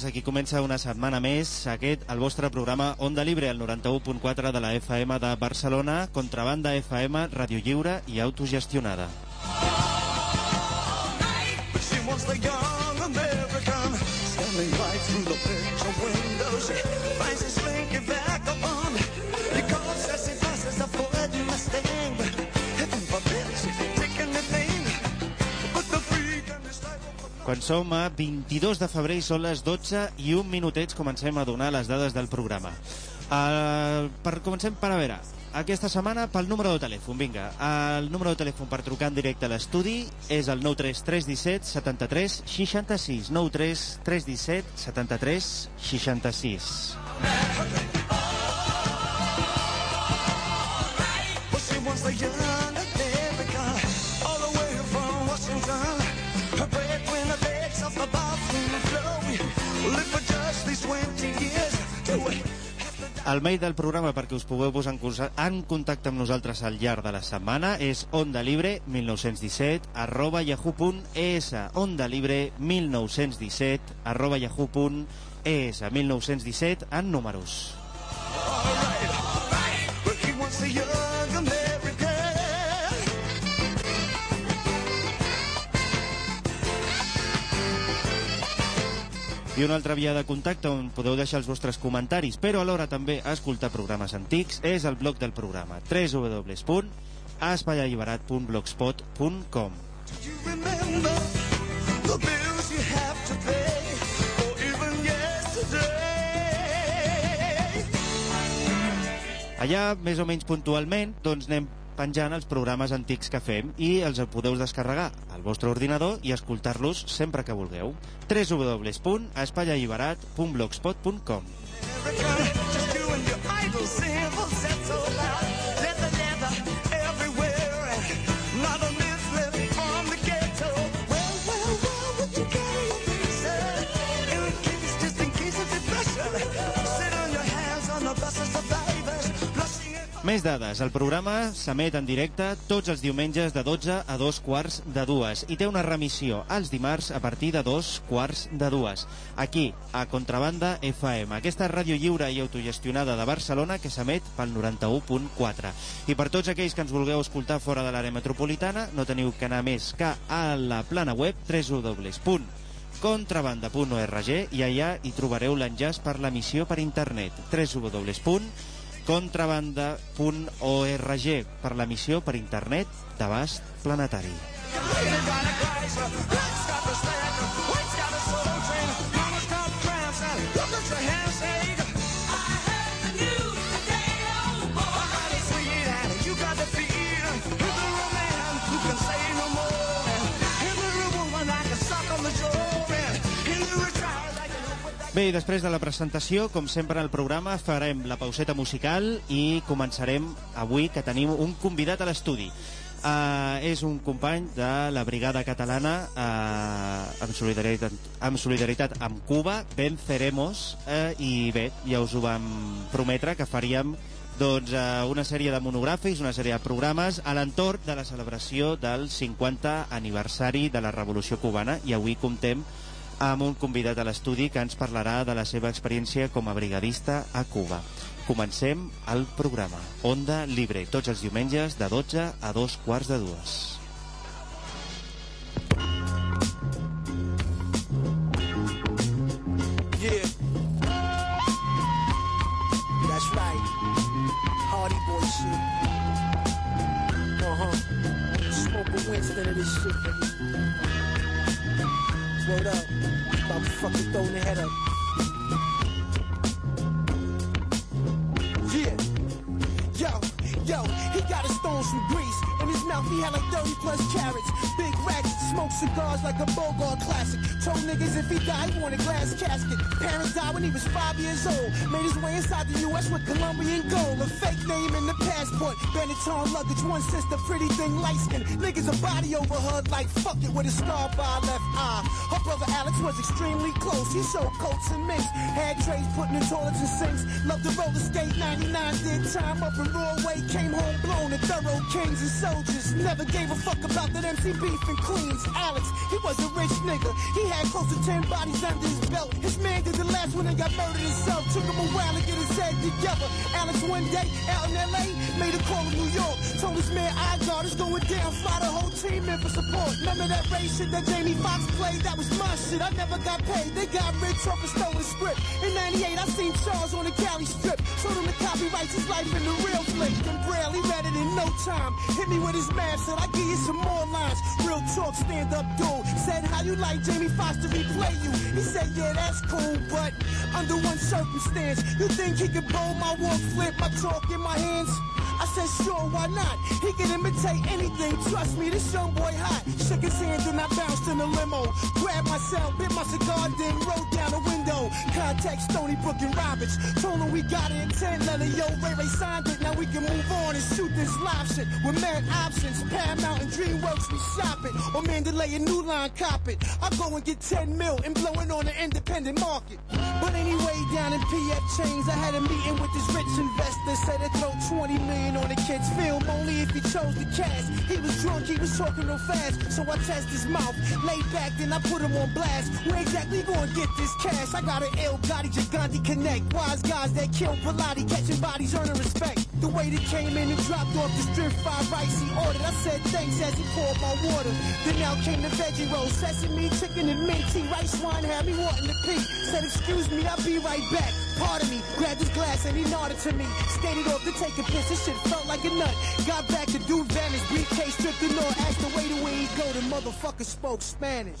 Totes. Aquí comença una setmana més aquest, el vostre programa Onda Libre, el 91.4 de la FM de Barcelona, contrabanda FM, ràdio lliure i autogestionada. Quan som a 22 de febrer i són les 12 i un minutets comencem a donar les dades del programa. Uh, per, comencem per a veure, aquesta setmana pel número de telèfon, vinga. El número de telèfon per trucar en directe a l'estudi és el 93 317 73 66. 93 317 73 66. El mail del programa perquè us pugueu posar en, contacte amb nosaltres al llarg de la setmana és ondalibre1917 arroba yahoo.es ondalibre1917 arroba yahoo.es 1917 en números. But I una altra via de contacte on podeu deixar els vostres comentaris, però alhora també escoltar programes antics, és el blog del programa www.espaialliberat.blogspot.com Allà, més o menys puntualment, doncs anem penjant els programes antics que fem i els podeu descarregar al vostre ordinador i escoltar-los sempre que vulgueu. www.espaialliberat.blogspot.com just and your so loud Més dades. El programa s'emet en directe tots els diumenges de 12 a 2 quarts de dues i té una remissió els dimarts a partir de 2 quarts de dues. Aquí, a Contrabanda FM, aquesta ràdio lliure i autogestionada de Barcelona que s'emet pel 91.4. I per tots aquells que ens vulgueu escoltar fora de l'àrea metropolitana, no teniu que anar més que a la plana web www.contrabanda.org i allà hi trobareu l'enllaç per l'emissió per internet www contrabanda.org per l'emissió per internet d'abast planetari. Bé, i després de la presentació, com sempre al programa, farem la pauseta musical i començarem avui que tenim un convidat a l'estudi. Uh, és un company de la brigada catalana uh, amb, solidaritat, amb solidaritat amb Cuba, Venceremos, uh, i bé, ja us ho vam prometre que faríem doncs, uh, una sèrie de monogràfics, una sèrie de programes a l'entorn de la celebració del 50 aniversari de la Revolució Cubana i avui comptem amb un convidat a l'estudi que ens parlarà de la seva experiència com a brigadista a Cuba. Comencem el programa. Onda Libre, tots els diumenges de 12 a 2 quarts de dues. Yeah. That's right. Hardy Boys shit. Uh huh. Smoke a shit. Word up. About to fucking throw the head up. Yeah. Yo, yo, he got his stones from Greece. His mouth, he had like 30 plus carrots. Big racks, smoke cigars like a Bogart classic. Told niggas if he died, he wanted glass casket. Parents died when he was five years old. Made his way inside the U.S. with Colombian gold. A fake name in the passport. Benetton luggage, one sister, pretty thing, light skin. Niggas a body over her like fuck it with a scar by left eye. Her brother Alex was extremely close. He sold coats and mints. Had trays putting in toilets and sinks. Loved to roller skate 99, did time up in Broadway. Came home blown and thorough kings and soldiers. Never gave a fuck about that MC beef in Queens. Alex, he was a rich nigga. He had close to 10 bodies under his belt. His man did the last one and got murdered himself. Took him a while to get his head together. Alex one day out in LA made a call to New York. Told his man I got is going down. Fly the whole team in for support. Remember that race shit that Jamie Foxx played? That was my shit. I never got paid. They got rich off a stolen script. In 98, I seen Charles on the Cali strip. Told him to copyright his life in the real flick. And Braille, he read it in no time. Hit me with his math, said I give you some more lines. Real talk, stand up dude. Said how you like Jamie Foxx to replay you? He said yeah, that's cool, but under one circumstance, you think he could bowl my walk, flip my talk in my hands? I said, sure, why not? He can imitate anything. Trust me, this young boy hot. Shook his hand and I bounced in the limo. Grabbed myself, bit my cigar, then rolled down the window. Contact Stony Brook and Roberts. Told him we got it in 10 letter. Yo, Ray Ray signed it. Now we can move on and shoot this live shit. With mad options. Paramount and DreamWorks, we shop it. Or Mandalay and New Line cop it. I go and get 10 mil and blow it on the independent market. But anyway, down in PF Chains, I had a meeting with this rich investor. Said he'd throw 20 million on the kid's film only if he chose the cash. He was drunk, he was talking real fast. So I test his mouth, laid back, then I put him on blast. Where exactly gonna get this cash? I got an El Gotti Gigante Connect. Wise guys that kill Pilati, catching bodies, earning respect. The way that came in and dropped off the strip five rice he ordered. I said thanks as he poured my water. Then out came the veggie roll, sesame, chicken, and minty. Rice wine had me wanting to pee. Said, excuse me, I'll be right back. Pardon me, grabbed his glass and he nodded to me. Skated off to take a piss, this shit felt like a nut. Got back to do Vanish, briefcase stripped the door. Asked the waiter where he'd go, the motherfucker spoke Spanish.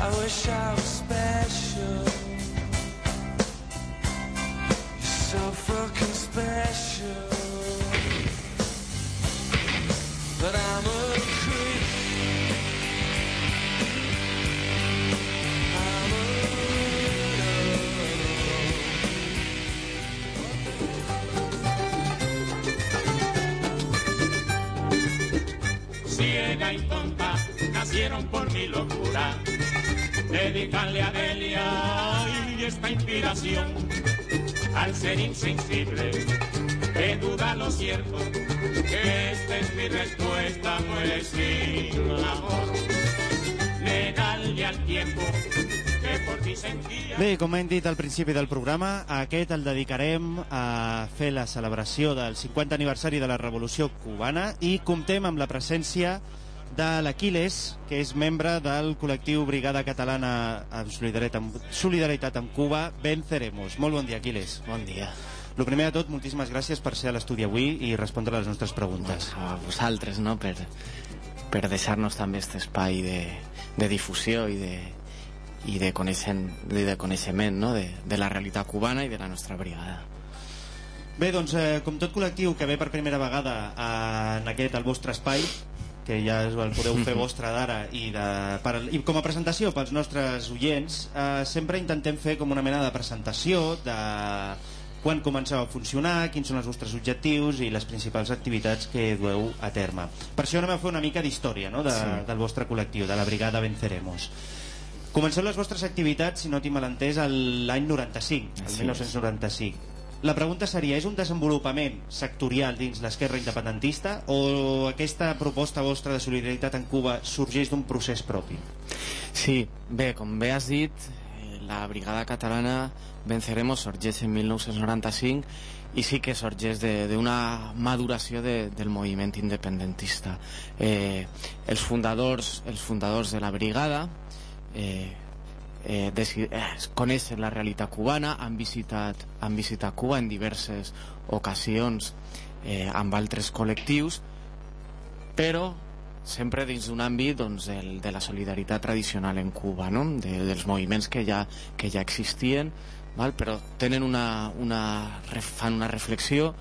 I wish I was special. So fucking special. But I'm a creep. I'm a widow. nacieron por mi locura. Dedicarle a Delia y esta inspiración al ser insensible, que duda lo cierto, que esta es mi respuesta, pues sin amor, negarle al tiempo. Bé, com hem dit al principi del programa, aquest el dedicarem a fer la celebració del 50 aniversari de la Revolució Cubana i comptem amb la presència de l'Aquiles, que és membre del col·lectiu Brigada Catalana en Solidaritat amb, Solidaritat amb Cuba, Venceremos. Molt bon dia, Aquiles. Bon dia. Lo primer de tot, moltíssimes gràcies per ser a l'estudi avui i respondre a les nostres preguntes. A vosaltres, no?, per, per deixar-nos també aquest espai de, de difusió i de, i de, coneixen, de, de coneixement no? de, de la realitat cubana i de la nostra brigada. Bé, doncs, eh, com tot col·lectiu que ve per primera vegada en aquest, el vostre espai, que ja el podeu fer vostre d'ara i, de, per, i com a presentació pels nostres oients eh, sempre intentem fer com una mena de presentació de, quan començava a funcionar, quins són els vostres objectius i les principals activitats que dueu a terme. Per això anem a fer una mica d'història no? de, sí. del vostre col·lectiu, de la Brigada Venceremos. Comenceu les vostres activitats, si no tinc malentès, l'any 95, el Sí. 1995. La pregunta seria, és un desenvolupament sectorial dins l'esquerra independentista o aquesta proposta vostra de solidaritat en Cuba sorgeix d'un procés propi? Sí, bé, com bé has dit, la brigada catalana Venceremos sorgeix en 1995 i sí que sorgeix d'una maduració de, del moviment independentista. Eh, els, fundadors, els fundadors de la brigada eh, eh, eh, coneixen la realitat cubana, han visitat, han visitat Cuba en diverses ocasions eh, amb altres col·lectius, però sempre dins d'un àmbit doncs, del, de la solidaritat tradicional en Cuba, no? de, dels moviments que ja, que ja existien, val? però tenen una, una, fan una reflexió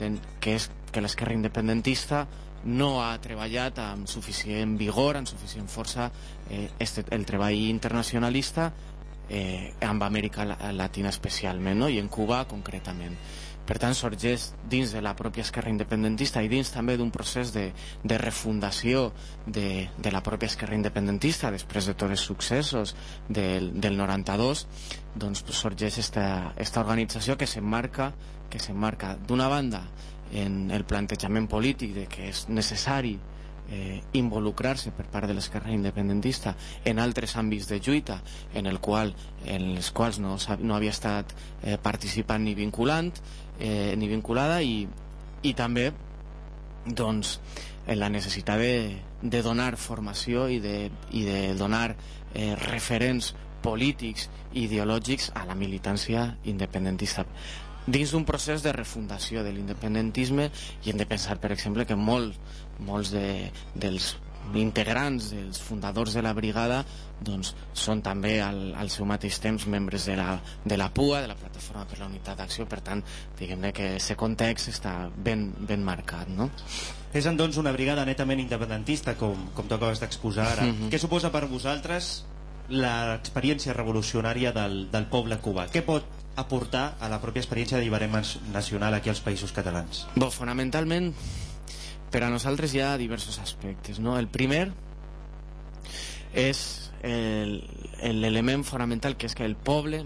ten, que és que l'esquerra independentista no ha treballat amb suficient vigor, amb suficient força eh, este, el treball internacionalista eh, amb Amèrica La- Latina especialment no? i en Cuba concretament. Per tant, sorgeix dins de la pròpia esquerra independentista i dins també d'un procés de, de refundació de, de la pròpia esquerra independentista després de tots els successos del, del 92 doncs sorgeix esta, esta organització que s'emmarca que s'emmarca d'una banda en el plantejament polític de que és necessari eh, involucrar-se per part de l'esquerra independentista en altres àmbits de lluita en, el qual, en els quals no, no havia estat eh, participant ni vinculant eh, ni vinculada i, i també doncs, en la necessitat de, de donar formació i de, i de donar eh, referents polítics ideològics a la militància independentista dins d'un procés de refundació de l'independentisme i hem de pensar, per exemple, que molt, molts de, dels integrants, dels fundadors de la brigada doncs són també al, al seu mateix temps membres de la, de la PUA, de la Plataforma per la Unitat d'Acció, per tant, diguem-ne que aquest context està ben, ben marcat, no? És doncs una brigada netament independentista, com, com tu acabes d'exposar ara. Mhm. Què suposa per vosaltres l'experiència revolucionària del, del poble cubà? Què pot aportar a la pròpia experiència d'alliberament nacional aquí als països catalans? Bo, fonamentalment, per a nosaltres hi ha diversos aspectes. No? El primer és el- l'element fonamental que és que el poble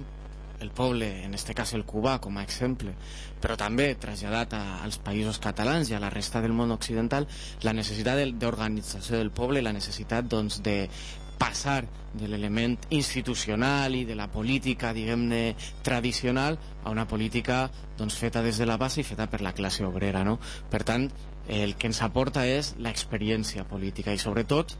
el poble, en este cas el cubà com a exemple, però també traslladat a, als països catalans i a la resta del món occidental, la necessitat de- d'organització del poble, la necessitat doncs, de passar de l'element institucional i de la política, diguem-ne, tradicional a una política doncs, feta des de la base i feta per la classe obrera. No? Per tant, el que ens aporta és l'experiència política i sobretot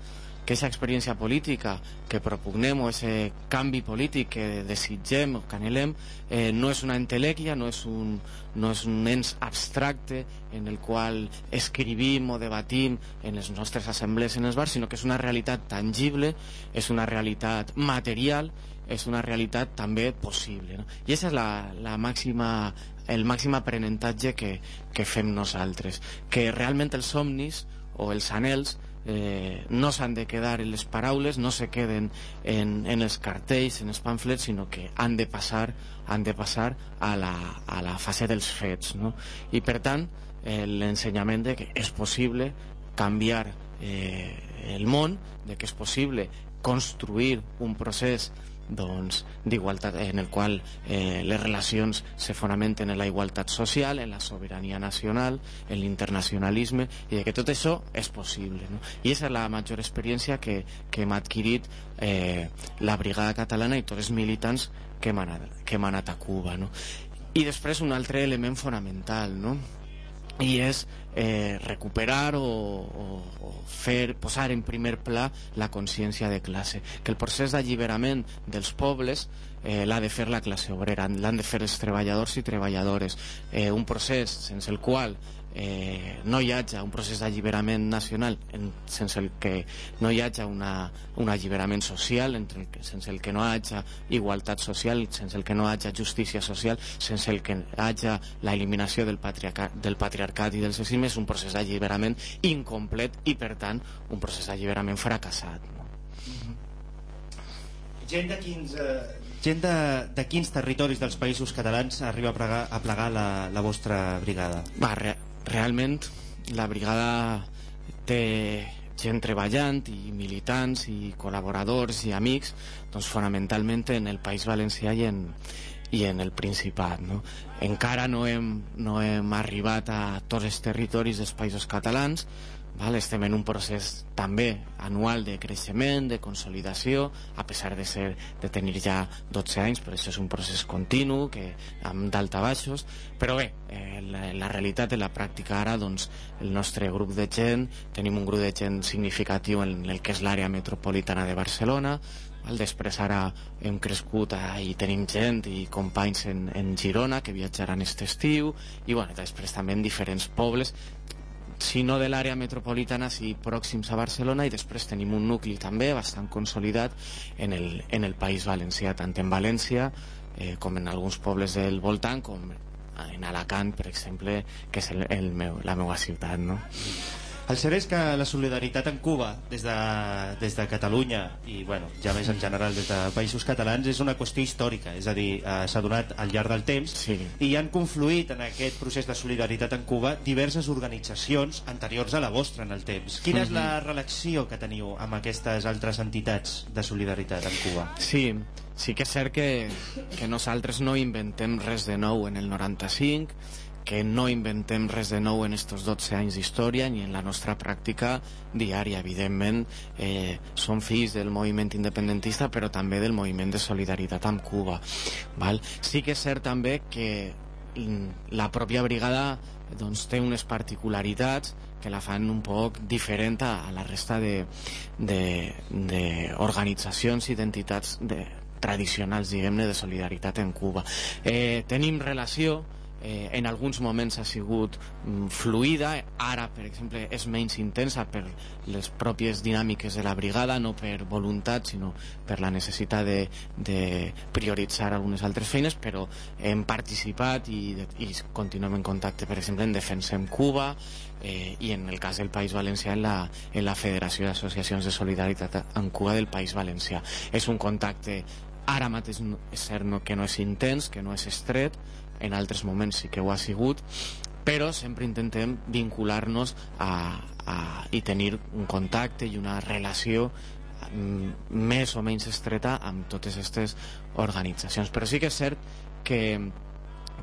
que aquesta experiència política que propugnem o aquest canvi polític que desitgem o que anhelem eh, no és una entelèquia, no és, un, no és un ens abstracte en el qual escrivim o debatim en les nostres assemblees en els bars, sinó que és una realitat tangible, és una realitat material, és una realitat també possible. No? I aquesta és la, la màxima, el màxim aprenentatge que, que fem nosaltres, que realment els somnis o els anels eh, no s'han de quedar en les paraules, no se queden en, en els cartells, en els pamflets, sinó que han de passar, han de passar a, la, a la fase dels fets. No? I per tant, eh, l'ensenyament de que és possible canviar eh, el món, de que és possible construir un procés doncs, d'igualtat en el qual eh, les relacions se fonamenten en la igualtat social, en la sobirania nacional, en l'internacionalisme i que tot això és possible. No? I és la major experiència que, que hem adquirit eh, la brigada catalana i tots els militants que hem anat, que hem anat a Cuba. No? I després un altre element fonamental, no? i és eh, recuperar o, o, o fer, posar en primer pla la consciència de classe, que el procés d'alliberament dels pobles eh, l'ha de fer la classe obrera, l'han de fer els treballadors i treballadores, eh, un procés sense el qual eh, no hi hagi un procés d'alliberament nacional en, sense el que no hi hagi una, un alliberament social entre el que, sense el que no hi hagi igualtat social sense el que no hi hagi justícia social sense el que hi hagi l'eliminació del, patriarca, del patriarcat i del sexisme és un procés d'alliberament incomplet i per tant un procés d'alliberament fracassat no? Gent de quins, eh, gent de, de quins territoris dels països catalans arriba a plegar, a plegar la, la vostra brigada? Va, re realment la brigada té gent treballant i militants i col·laboradors i amics doncs fonamentalment en el País Valencià i en, i en el Principat no? encara no hem, no hem arribat a tots els territoris dels països catalans val? estem en un procés també anual de creixement, de consolidació a pesar de, ser, de tenir ja 12 anys però això és un procés continu que, amb daltabaixos però bé, eh, la, la realitat de la pràctica ara doncs el nostre grup de gent tenim un grup de gent significatiu en el que és l'àrea metropolitana de Barcelona val? després ara hem crescut eh, i tenim gent i companys en, en Girona que viatjaran aquest estiu i bueno, després també en diferents pobles si no de l'àrea metropolitana, si pròxims a Barcelona i després tenim un nucli també bastant consolidat en el, en el País Valencià, tant en València eh, com en alguns pobles del voltant com en Alacant, per exemple, que és el, el meu, la meva ciutat, no? El cert és que la solidaritat en Cuba, des de, des de Catalunya i bueno, ja més en general des de països catalans, és una qüestió històrica, és a dir, eh, s'ha donat al llarg del temps Sí. i han confluït en aquest procés de solidaritat en Cuba diverses organitzacions anteriors a la vostra en el temps. Quina és la relació que teniu amb aquestes altres entitats de solidaritat en Cuba? Sí, sí que és cert que, que nosaltres no inventem res de nou en el 95, que no inventem res de nou en estos 12 anys d'història ni en la nostra pràctica diària. Evidentment, eh, som fills del moviment independentista, però també del moviment de solidaritat amb Cuba. Val? Sí que és cert també que la pròpia brigada doncs, té unes particularitats que la fan un poc diferent a, la resta de, de, de organitzacions i d'entitats de, tradicionals, diguem-ne, de solidaritat en Cuba. Eh, tenim relació, eh, en alguns moments ha sigut mm, fluida, ara, per exemple, és menys intensa per les pròpies dinàmiques de la brigada, no per voluntat, sinó per la necessitat de, de prioritzar algunes altres feines, però hem participat i, i continuem en contacte, per exemple, en Defensem Cuba, eh, i en el cas del País Valencià en la, en la Federació d'Associacions de Solidaritat en Cuba del País Valencià. És un contacte ara mateix és cert no, que no és intens, que no és estret, en altres moments sí que ho ha sigut, però sempre intentem vincular-nos a, a, i tenir un contacte i una relació mm, més o menys estreta amb totes aquestes organitzacions. Però sí que és cert que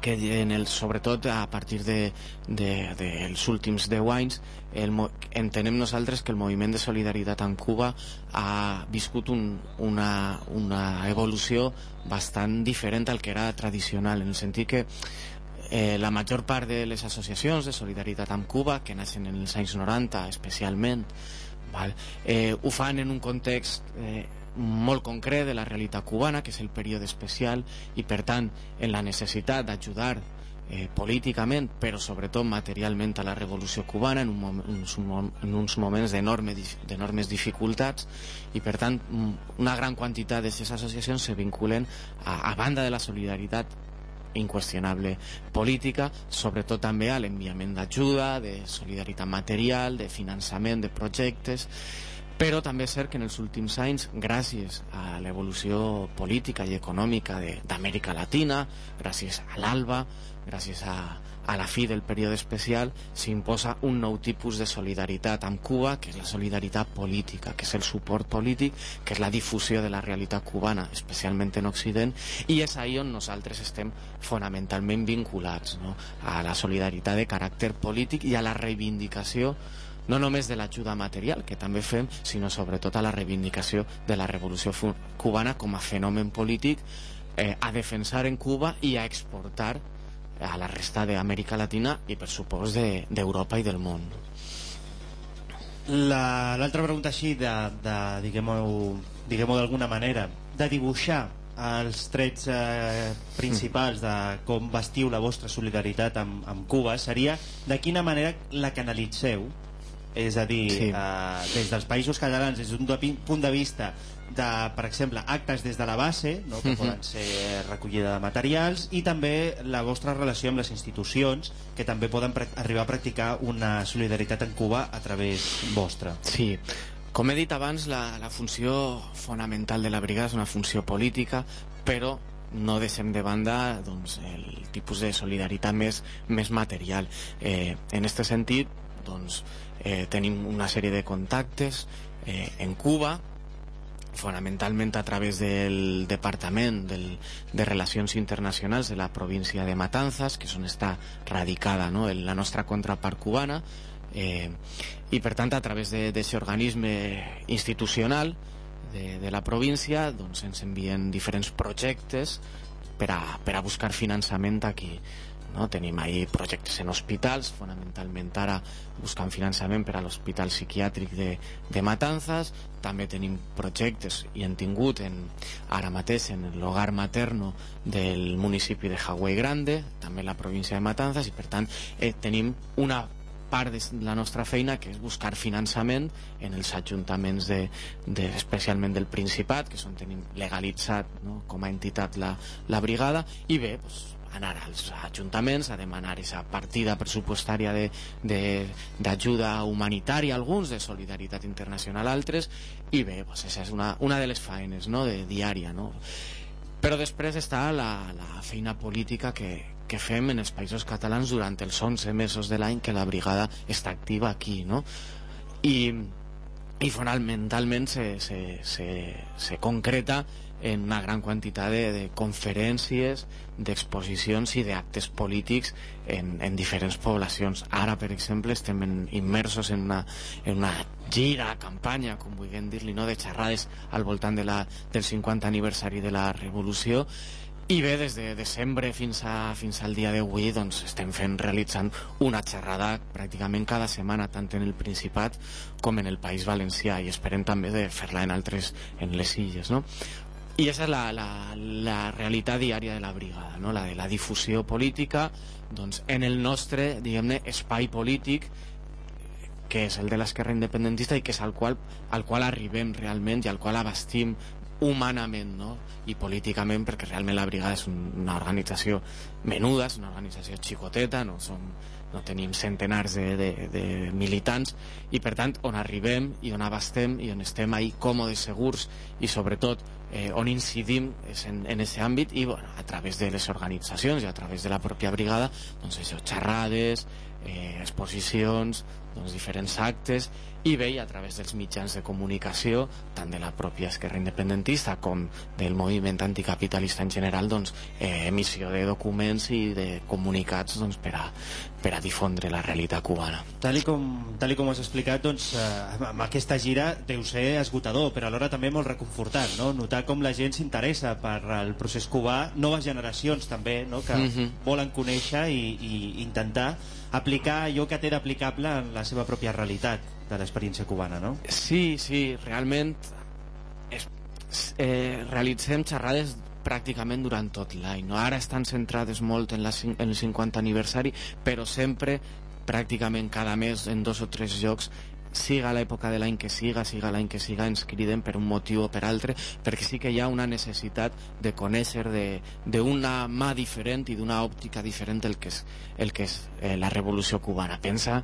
que en el, sobretot a partir de, de, dels últims 10 anys el, entenem nosaltres que el moviment de solidaritat en Cuba ha viscut un, una, una evolució bastant diferent al que era tradicional en el sentit que eh, la major part de les associacions de solidaritat amb Cuba que naixen en els anys 90 especialment val, eh, ho fan en un context eh, molt concret de la realitat cubana, que és el període especial, i per tant en la necessitat d'ajudar eh, políticament, però sobretot materialment a la revolució cubana en, un mom uns, mom en uns moments d'enormes dificultats i per tant una gran quantitat d'aquestes associacions se vinculen a, a banda de la solidaritat inqüestionable política, sobretot també a l'enviament d'ajuda, de solidaritat material, de finançament de projectes, però també és cert que en els últims anys, gràcies a l'evolució política i econòmica d'Amèrica Latina, gràcies a l'ALBA, gràcies a, a la fi del període especial, s'imposa un nou tipus de solidaritat amb Cuba, que és la solidaritat política, que és el suport polític, que és la difusió de la realitat cubana, especialment en Occident, i és ahí on nosaltres estem fonamentalment vinculats no? a la solidaritat de caràcter polític i a la reivindicació no només de l'ajuda material, que també fem, sinó sobretot a la reivindicació de la revolució cubana com a fenomen polític eh, a defensar en Cuba i a exportar a la resta d'Amèrica Latina i per supost de- d'Europa i del món. La- L'altra pregunta així, de, de diguem-ho diguem d'alguna manera, de dibuixar els trets eh, principals de com vestiu la vostra solidaritat amb, amb Cuba seria de quina manera la canalitzeu és a dir, Sí. eh, des dels països catalans, des d'un punt de vista de, per exemple, actes des de la base, no, que Mhm. poden ser recollida de materials, i també la vostra relació amb les institucions, que també poden arribar a practicar una solidaritat en Cuba a través vostra. Sí, Com he dit abans, la, la funció fonamental de la brigada és una funció política, però no deixem de banda doncs, el tipus de solidaritat més, més material. Eh, en aquest sentit, doncs, eh, tenim una sèrie de contactes eh, en Cuba, fonamentalment a través del Departament del, de Relacions Internacionals de la província de Matanzas, que és on està radicada no? La nostra contrapart cubana, eh, i per tant a través d'aquest organisme institucional de, de la província doncs ens envien diferents projectes per a, per a buscar finançament aquí no? tenim ahí projectes en hospitals fonamentalment ara buscant finançament per a l'hospital psiquiàtric de, de Matanzas també tenim projectes i hem tingut en, ara mateix en l'hogar materno del municipi de Hawaii Grande també la província de Matanzas i per tant eh, tenim una part de la nostra feina que és buscar finançament en els ajuntaments de, de, especialment del Principat que són tenim legalitzat no? com a entitat la, la brigada i bé, doncs, anar als ajuntaments a demanar aquesta partida pressupostària d'ajuda humanitària alguns, de solidaritat internacional altres, i bé, aquesta és una, una de les feines no? de diària. No? Però després està la, la feina política que, que fem en els països catalans durant els 11 mesos de l'any que la brigada està activa aquí, no? I, i fonamentalment se, se, se, se concreta en una gran quantitat de, de conferències, d'exposicions i d'actes polítics en, en diferents poblacions. Ara, per exemple, estem en, immersos en una, en una gira, campanya, com vulguem dir-li, no? de xerrades al voltant de la, del 50 aniversari de la Revolució i bé, des de desembre fins, a, fins al dia d'avui doncs, estem fent, realitzant una xerrada pràcticament cada setmana, tant en el Principat com en el País Valencià i esperem també de fer-la en altres, en les illes, no? I aquesta és la, la, la realitat diària de la brigada, no? la de la difusió política doncs, en el nostre diguem-ne espai polític que és el de l'esquerra independentista i que és al qual, al qual arribem realment i al qual abastim humanament no? i políticament perquè realment la brigada és una organització menuda, és una organització xicoteta no, som, no tenim centenars de, de, de militants i per tant on arribem i on abastem i on estem ahí còmodes, segurs i sobretot eh, on incidim és en, en aquest àmbit i bueno, a través de les organitzacions i a través de la pròpia brigada doncs això, xerrades, eh, exposicions, doncs, diferents actes i bé, a través dels mitjans de comunicació tant de la pròpia esquerra independentista com del moviment anticapitalista en general doncs, eh, emissió de documents i de comunicats doncs, per, a, per a difondre la realitat cubana. Tal i com, tal i com has explicat, doncs, eh, amb aquesta gira deu ser esgotador, però alhora també molt reconfortant, no? notar com la gent s'interessa per al procés cubà, noves generacions també, no? que mm -hmm. volen conèixer i, i intentar aplicar allò que té d'aplicable en la seva pròpia realitat de l'experiència cubana, no? Sí, sí, realment es, eh, realitzem xerrades pràcticament durant tot l'any. No? Ara estan centrades molt en, la, en el 50 aniversari, però sempre, pràcticament cada mes, en dos o tres llocs, siga l'època de l'any que siga, siga l'any que siga, ens criden per un motiu o per altre, perquè sí que hi ha una necessitat de conèixer d'una mà diferent i d'una òptica diferent el que és, el que és eh, la revolució cubana. Pensa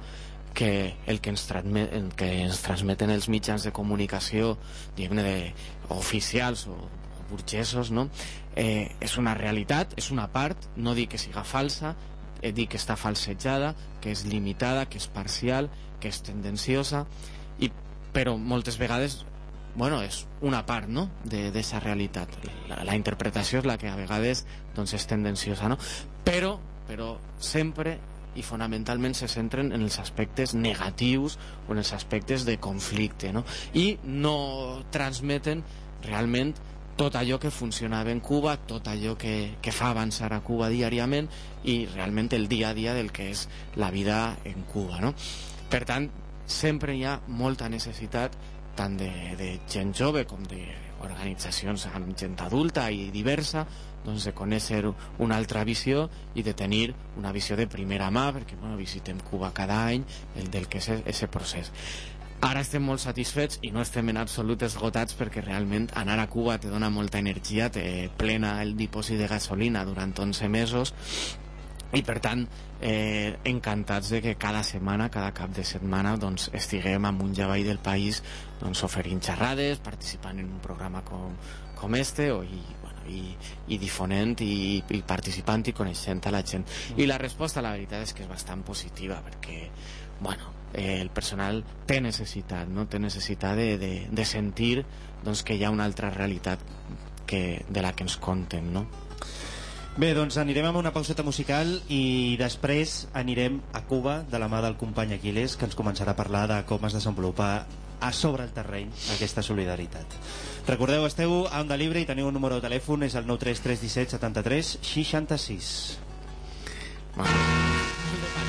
que el que ens, transmet, que ens transmeten els mitjans de comunicació diguem-ne oficials o burgesos no? eh, és una realitat, és una part no dic que siga falsa eh, dic que està falsejada, que és limitada que és parcial, que és tendenciosa i, però moltes vegades bueno, és una part no? d'aquesta realitat la, la interpretació és la que a vegades doncs, és tendenciosa no? però, però sempre i fonamentalment se centren en els aspectes negatius o en els aspectes de conflicte no? i no transmeten realment tot allò que funcionava en Cuba, tot allò que, que fa avançar a Cuba diàriament i realment el dia a dia del que és la vida en Cuba. No? Per tant, sempre hi ha molta necessitat tant de, de gent jove com d'organitzacions amb gent adulta i diversa doncs, de conèixer una altra visió i de tenir una visió de primera mà perquè bueno, visitem Cuba cada any el del que és aquest procés ara estem molt satisfets i no estem en absolut esgotats perquè realment anar a Cuba te dona molta energia te plena el dipòsit de gasolina durant 11 mesos i per tant eh, encantats de que cada setmana, cada cap de setmana doncs, estiguem amunt i avall del país doncs, oferint xerrades, participant en un programa com, com este o, i, bueno, i, i difonent i, i participant i coneixent a la gent. I la resposta la veritat és que és bastant positiva perquè bueno, eh, el personal té necessitat no? té necessitat de, de, de sentir doncs, que hi ha una altra realitat que, de la que ens conten no? Bé, doncs anirem amb una pauseta musical i després anirem a Cuba de la mà del company Aquiles que ens començarà a parlar de com es desenvolupa a sobre el terreny aquesta solidaritat. Recordeu, esteu a Onda Libre i teniu un número de telèfon, és el 93317 73 66. You're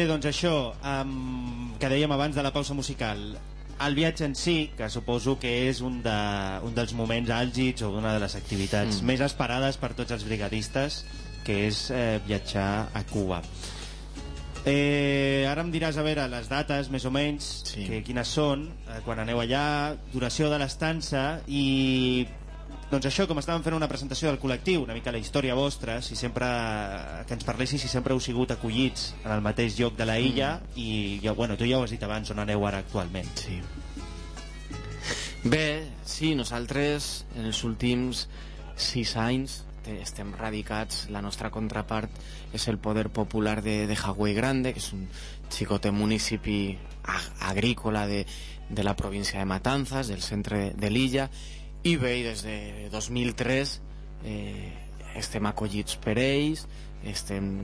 Bé, doncs això, um, que dèiem abans de la pausa musical. el viatge en si, que suposo que és un, de, un dels moments àlgids o una de les activitats Mm. més esperades per tots els brigadistes, que és eh, viatjar a Cuba. Eh, ara em diràs, a veure, les dates, més o menys, Sí. que, quines són, eh, quan aneu allà, duració de l'estança i... Doncs això, com estàvem fent una presentació del col·lectiu, una mica la història vostra, si sempre, que ens parlessis si sempre heu sigut acollits en el mateix lloc de la illa i, ja, bueno, tu ja ho has dit abans, on aneu ara actualment. Sí. Bé, sí, nosaltres en els últims sis anys te- estem radicats, la nostra contrapart és el Poder Popular de, de Hawái Grande, que és un xicote municipi ag- agrícola de, de la província de Matanzas, del centre de l'illa, i bé, i des de 2003 eh, estem acollits per ells, estem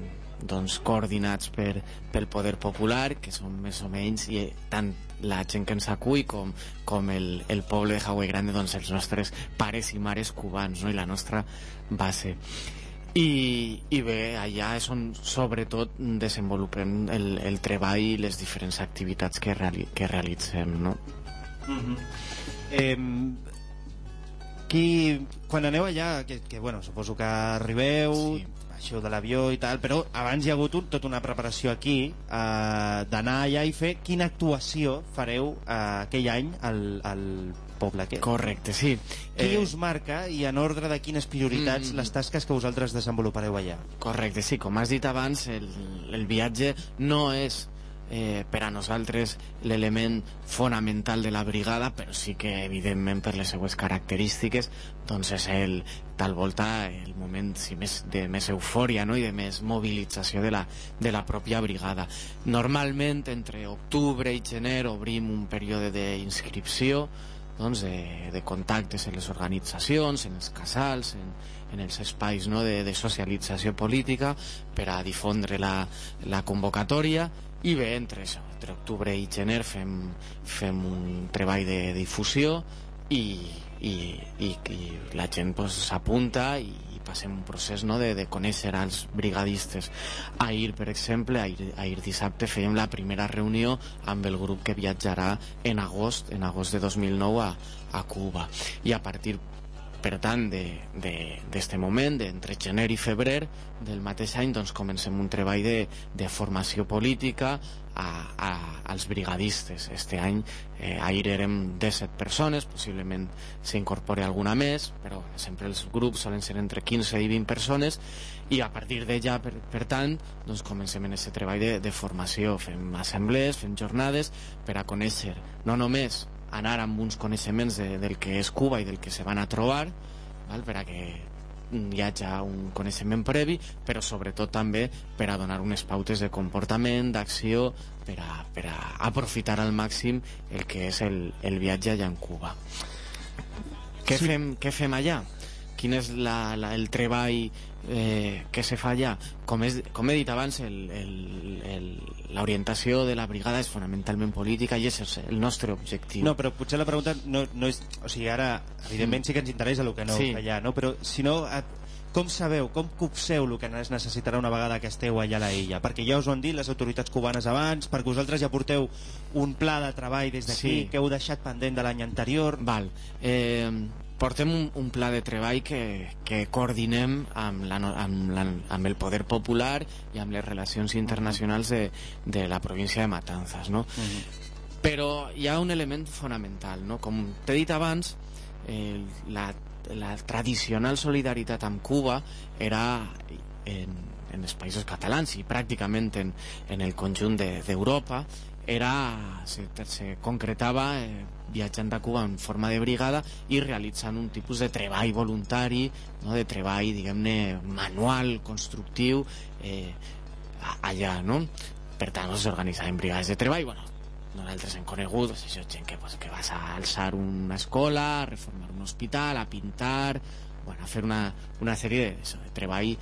doncs, coordinats per, pel poder popular, que són més o menys i, eh, tant la gent que ens acull com, com el, el poble de Hawaii Grande, doncs els nostres pares i mares cubans, no? i la nostra base. I, i bé, allà és on sobretot desenvolupem el, el treball i les diferents activitats que, reali que realitzem, no? Eh, qui, quan aneu allà, que, que bueno, suposo que arribeu, Sí. això de l'avió i tal, però abans hi ha hagut un, tota una preparació aquí eh, d'anar allà i fer quina actuació fareu eh, aquell any al, al poble aquest. Correcte, sí. Qui us marca i en ordre de quines prioritats Mm. les tasques que vosaltres desenvolupareu allà? Correcte, sí, com has dit abans, el, el viatge no és eh, per a nosaltres l'element fonamental de la brigada, però sí que, evidentment, per les seues característiques, doncs és el, tal volta el moment sí, més, de més eufòria no? i de més mobilització de la, de la pròpia brigada. Normalment, entre octubre i gener, obrim un període d'inscripció, doncs, de, de contactes en les organitzacions, en els casals, en, en els espais no, de, de socialització política per a difondre la, la convocatòria. I bé, entre, això, entre octubre i gener fem, fem un treball de difusió i, i, i, i la gent pues, s'apunta i, i passem un procés no, de, de conèixer els brigadistes. Ahir, per exemple, ahir, ahir dissabte fèiem la primera reunió amb el grup que viatjarà en agost, en agost de 2009 a, a Cuba. I a partir per tant, d'este de, de, moment, d'entre gener i febrer del mateix any, doncs comencem un treball de, de formació política a, a, als brigadistes. Este any, eh, ahir érem 17 persones, possiblement s'incorpore alguna més, però sempre els grups solen ser entre 15 i 20 persones, i a partir d'allà, per, per tant, doncs comencem en aquest treball de, de formació. Fem assemblees, fem jornades per a conèixer no només anar amb uns coneixements de, del que és Cuba i del que se van a trobar val? per a que hi hagi un coneixement previ però sobretot també per a donar unes pautes de comportament, d'acció per, a, per a aprofitar al màxim el que és el, el viatge allà en Cuba què, Sí. fem, què fem allà? quin és la, la, el treball eh, que se fa allà com, és, com he dit abans l'orientació de la brigada és fonamentalment política i és el nostre objectiu No, però potser la pregunta no, no és... O sigui, ara, evidentment sí que ens interessa el que no Sí. allà, no? Però, si no, com sabeu, com copseu el que es necessitarà una vegada que esteu allà a la illa? Perquè ja us ho han dit les autoritats cubanes abans, perquè vosaltres ja porteu un pla de treball des d'aquí Sí. que heu deixat pendent de l'any anterior. Val. Eh, portem un, un pla de treball que, que coordinem amb, la, amb, la, amb el poder popular i amb les relacions internacionals de, de la província de Matanzas, no? Però hi ha un element fonamental, no? Com t'he dit abans, eh, la, la tradicional solidaritat amb Cuba era en, en els països catalans i pràcticament en, en el conjunt de- d'Europa era, se, se concretava eh, viatjant a Cuba en forma de brigada i realitzant un tipus de treball voluntari, no? de treball, diguem-ne, manual, constructiu, eh, allà, no? Per tant, doncs, s'organitzaven brigades de treball, bueno, nosaltres hem conegut doncs, això, gent que, pues, que vas a alçar una escola, a reformar un hospital, a pintar, bueno, a fer una, una sèrie de, de treball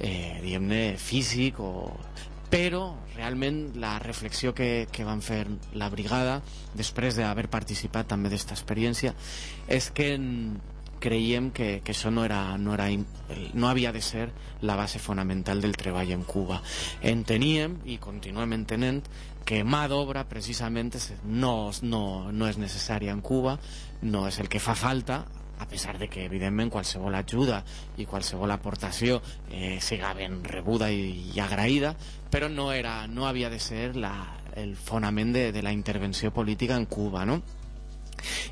eh, diguem-ne físic o... però realment la reflexió que, que van fer la brigada després d'haver participat també d'esta experiència és que creiem que, que això no, era, no, era, no havia de ser la base fonamental del treball en Cuba. Enteníem, i continuem entenent, que mà d'obra precisament no, no, no és necessària en Cuba, no és el que fa falta, a pesar de que evidentment qualsevol ajuda i qualsevol aportació eh, siga ben rebuda i, i agraïda, però no, era, no havia de ser la, el fonament de, de la intervenció política en Cuba, no?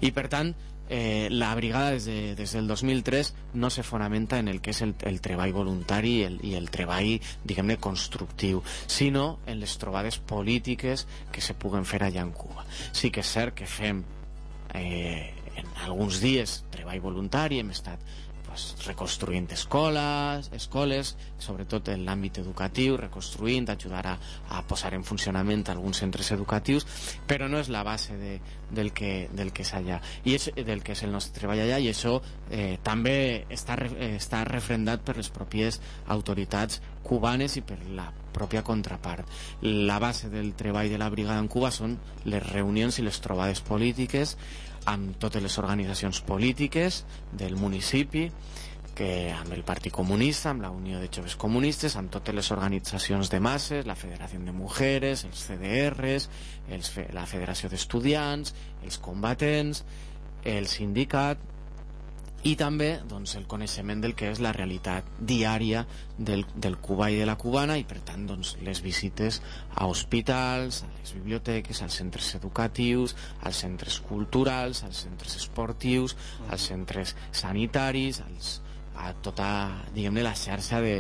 I per tant, eh, la brigada des, de, des del 2003 no se fonamenta en el que és el, el treball voluntari i el, i el treball, diguem-ne, constructiu, sinó en les trobades polítiques que se puguen fer allà en Cuba. Sí que és cert que fem eh, en alguns dies treball voluntari, hem estat pues, reconstruint escoles, escoles, sobretot en l'àmbit educatiu, reconstruint, ajudar a, a posar en funcionament alguns centres educatius, però no és la base de, del, que, del que és allà, i és, del que és el nostre treball allà, i això eh, també està, eh, està refrendat per les pròpies autoritats cubanes i per la pròpia contrapart. La base del treball de la brigada en Cuba són les reunions i les trobades polítiques amb totes les organitzacions polítiques del municipi que amb el Partit Comunista, amb la Unió de Joves Comunistes, amb totes les organitzacions de masses, la Federació de Mujeres, els CDRs, els, la Federació d'Estudiants, els combatents, el sindicat i també doncs, el coneixement del que és la realitat diària del, del cubà i de la cubana i per tant doncs, les visites a hospitals, a les biblioteques, als centres educatius, als centres culturals, als centres esportius, als centres sanitaris, als, a tota diguem-ne la xarxa de,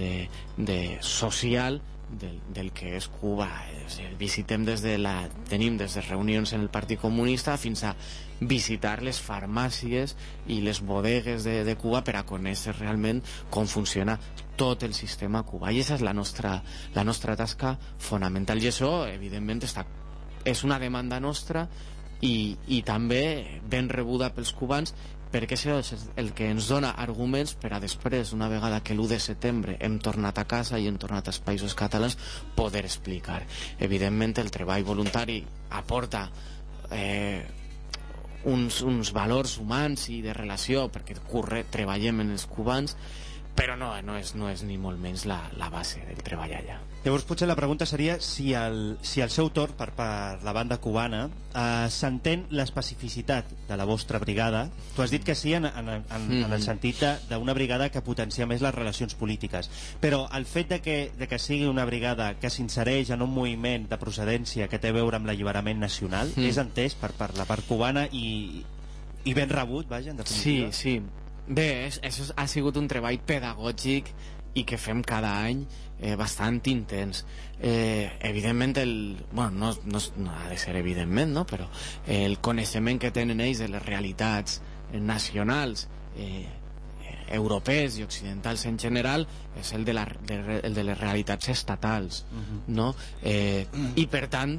de, de social del, del que és Cuba. O sigui, visitem des de la, tenim des de reunions en el Partit Comunista fins a visitar les farmàcies i les bodegues de, de Cuba per a conèixer realment com funciona tot el sistema cubà i aquesta és la nostra, la nostra tasca fonamental i això evidentment està, és una demanda nostra i, i també ben rebuda pels cubans perquè això és el que ens dona arguments per a després, una vegada que l'1 de setembre hem tornat a casa i hem tornat als països catalans, poder explicar. Evidentment, el treball voluntari aporta eh, uns, uns valors humans i de relació, perquè curre, treballem en els cubans, però no, no, és, no és ni molt menys la, la base del treball allà. Llavors potser la pregunta seria si el, si al seu torn per, per la banda cubana eh, s'entén l'especificitat de la vostra brigada tu has dit que sí en, en, en, en el sentit de- d'una brigada que potencia més les relacions polítiques però el fet de que, de que sigui una brigada que s'insereix en un moviment de procedència que té a veure amb l'alliberament nacional Mm. és entès per, per la part cubana i, i ben rebut, vaja, en Sí, definitiva sí. Bé, és, això ha sigut un treball pedagògic i que fem cada any eh, bastant intens. Eh, evidentment, el, bueno, no, no, no ha de ser evidentment, no? però el coneixement que tenen ells de les realitats eh, nacionals eh, eh, europees i occidentals en general és el de, la, de, el de les realitats estatals no? eh, i per tant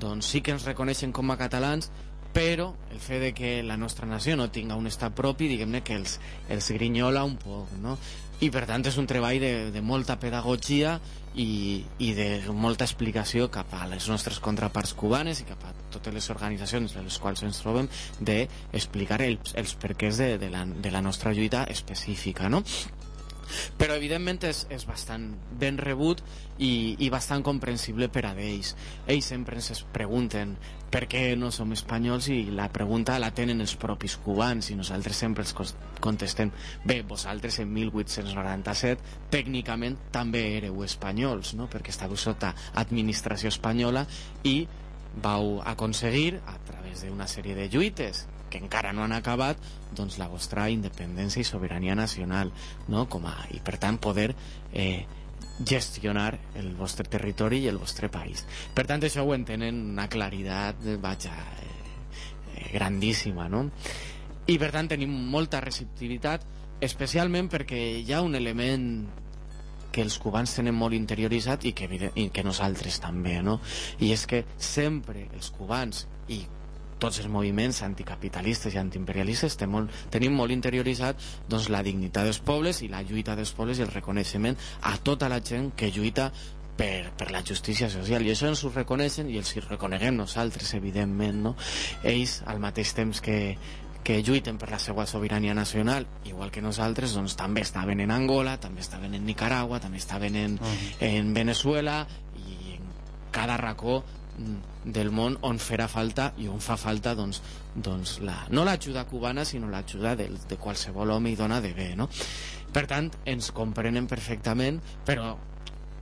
doncs sí que ens reconeixen com a catalans però el fet de que la nostra nació no tinga un estat propi, diguem-ne que els, els grinyola un poc, no? I per tant és un treball de, de molta pedagogia i, i de molta explicació cap a les nostres contraparts cubanes i cap a totes les organitzacions de les quals ens trobem d'explicar els, els perquès de, de, la, de la nostra lluita específica, no? Però evidentment és, és bastant ben rebut i, i bastant comprensible per a ells ells sempre ens pregunten per què no som espanyols i la pregunta la tenen els propis cubans i nosaltres sempre els contestem bé, vosaltres en 1897 tècnicament també éreu espanyols no? perquè estàveu sota administració espanyola i vau aconseguir a través d'una sèrie de lluites que encara no han acabat doncs la vostra independència i sobirania nacional no? Com a, i per tant poder eh, gestionar el vostre territori i el vostre país per tant això ho entenen una claritat eh, vaja eh, eh, grandíssima no? i per tant tenim molta receptivitat especialment perquè hi ha un element que els cubans tenen molt interioritzat i que, i que nosaltres també, no? I és que sempre els cubans i tots els moviments anticapitalistes i antiimperialistes tenim molt, tenim molt interioritzat doncs, la dignitat dels pobles i la lluita dels pobles i el reconeixement a tota la gent que lluita per, per la justícia social i això ens ho reconeixen i els hi reconeguem nosaltres evidentment no? ells al mateix temps que, que lluiten per la seva sobirania nacional, igual que nosaltres, doncs també estaven en Angola, també estaven en Nicaragua, també estaven en, en Venezuela i en cada racó del món on farà falta i on fa falta doncs, doncs la, no l'ajuda cubana sinó l'ajuda de, de qualsevol home i dona de bé no? per tant ens comprenen perfectament però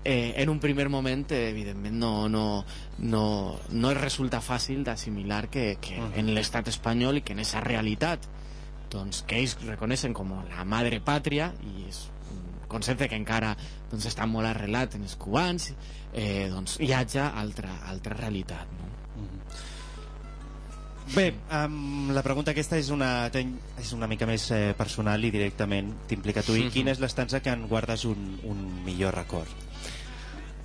eh, en un primer moment eh, evidentment no, no, no, no es resulta fàcil d'assimilar que, que en l'estat espanyol i que en aquesta realitat doncs, que ells reconeixen com la madre pàtria i és concepte que encara doncs, està molt arrelat en els cubans eh, doncs, hi hagi altra, altra realitat no? Bé, um, la pregunta aquesta és una, és una mica més eh, personal i directament t'implica tu. I Mhm. quina és l'estança que en guardes un, un millor record?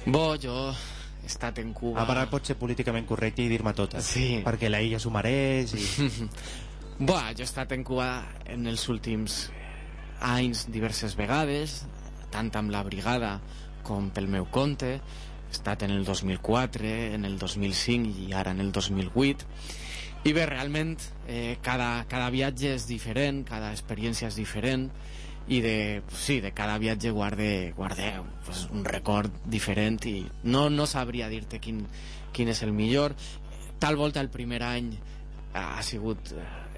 Bo, jo he estat en Cuba A part, pot ser políticament correcte i dir-me totes. Sí. Perquè la illa s'ho mereix i... Buah, jo he estat en Cuba en els últims anys diverses vegades, tant amb la brigada com pel meu compte. He estat en el 2004, en el 2005 i ara en el 2008. I bé, realment, eh, cada, cada viatge és diferent, cada experiència és diferent, i de, sí, de cada viatge guarde, guarde pues, un record diferent i no, no sabria dir-te quin, quin és el millor. Tal volta el primer any ha sigut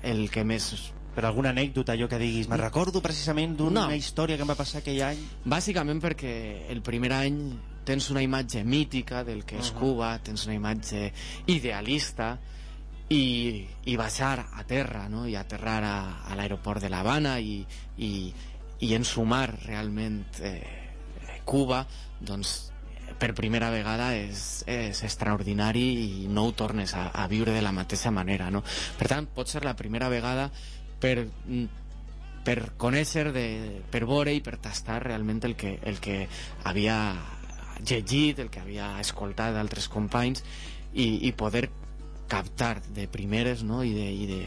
el que més Però alguna anècdota, allò que diguis, me'n recordo precisament d'una No. història que em va passar aquell any. Bàsicament perquè el primer any tens una imatge mítica del que és Cuba, tens una imatge idealista i, i baixar a terra no? i aterrar a, a l'aeroport de l'Havana i, i, i ensumar realment eh, Cuba doncs per primera vegada és, és extraordinari i no ho tornes a, a viure de la mateixa manera no? per tant pot ser la primera vegada per mm, per conèixer, de, per veure i per tastar realment el que, el que havia llegit, el que havia escoltat d'altres companys i, i poder captar de primeres no? I, de, i de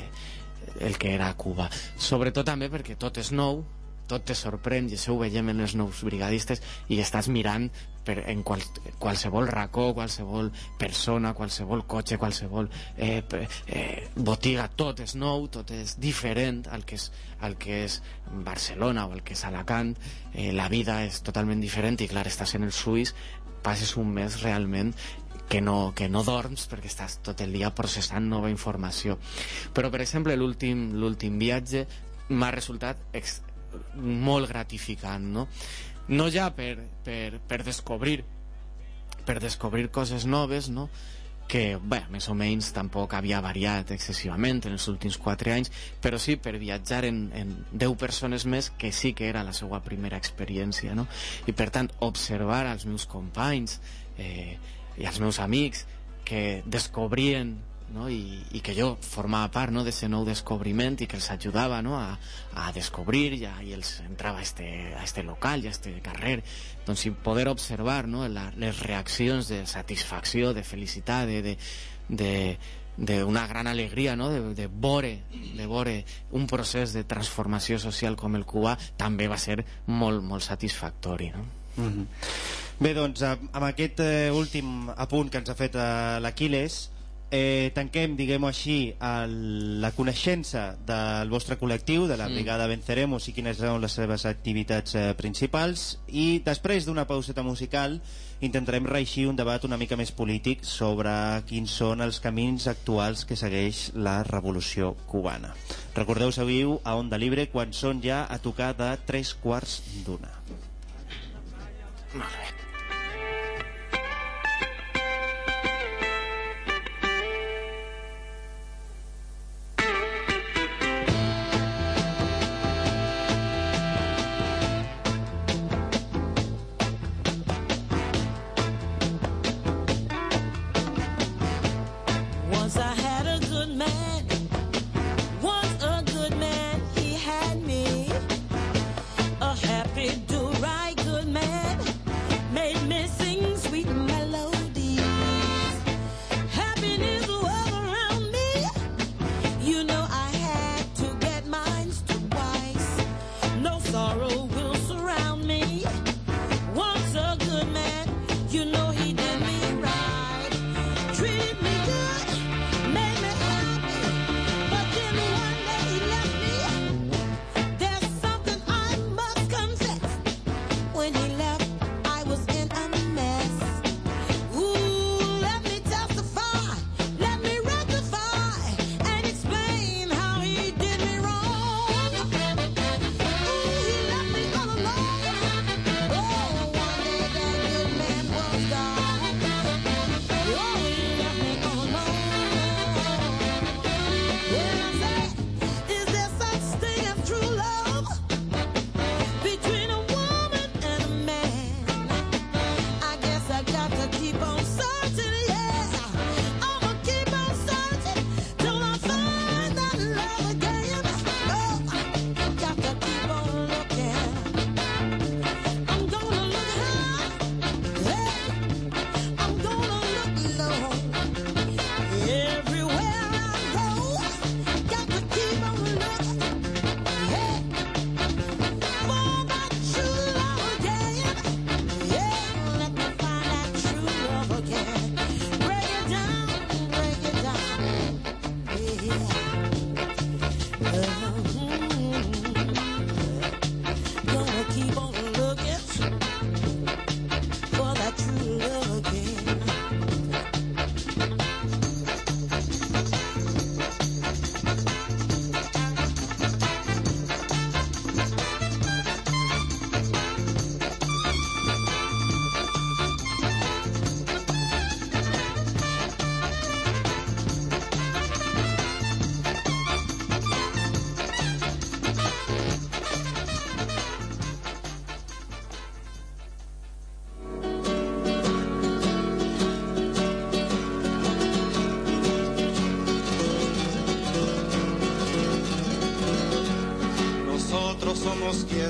el que era Cuba. Sobretot també perquè tot és nou, tot te sorprèn i això ho veiem en els nous brigadistes i estàs mirant per, en qual, qualsevol racó, qualsevol persona, qualsevol cotxe, qualsevol eh, eh, botiga, tot és nou, tot és diferent al que és, al que és Barcelona o al que és Alacant, eh, la vida és totalment diferent i clar, estàs en el Suís, passes un mes realment que no, que no dorms perquè estàs tot el dia processant nova informació. Però, per exemple, l'últim viatge m'ha resultat ex molt gratificant, no? No ja per, per, per descobrir per descobrir coses noves, no? que bé, més o menys tampoc havia variat excessivament en els últims 4 anys, però sí per viatjar en, en 10 persones més que sí que era la seva primera experiència no? i per tant observar als meus companys eh, i als meus amics que descobrien no? I, i que jo formava part no? d'aquest nou descobriment i que els ajudava no? a, a descobrir ja, i els entrava a este, a este local i a este carrer doncs i poder observar no? la, les reaccions de satisfacció, de felicitat de, de, de, d'una gran alegria no? de, de, veure, de veure un procés de transformació social com el cubà també va ser molt, molt satisfactori no? Mhm. Bé, doncs, amb aquest eh, últim apunt que ens ha fet eh, l'Aquiles, eh, tanquem, diguem-ho així, el, la coneixença del vostre col·lectiu, de la. Brigada Venceremos i quines són les seves activitats eh, principals, i després d'una pauseta musical intentarem reeixir un debat una mica més polític sobre quins són els camins actuals que segueix la revolució cubana. Recordeu, seguiu a Onda Libre quan són ja a tocar de tres quarts d'una. Once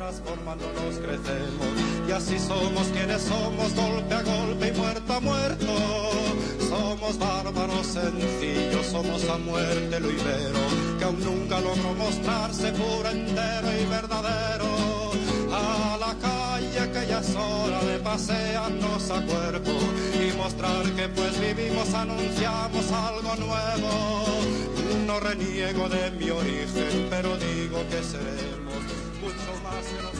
Transformándonos crecemos. Y así somos quienes somos golpe a golpe y muerto a muerto. Somos bárbaros sencillos somos a muerte lo ibero que aún nunca logró mostrarse puro entero y verdadero. A la calle que ya es hora de pasearnos a cuerpo y mostrar que pues vivimos anunciamos algo nuevo. No reniego de mi origen pero digo que seremos mucho más que los Las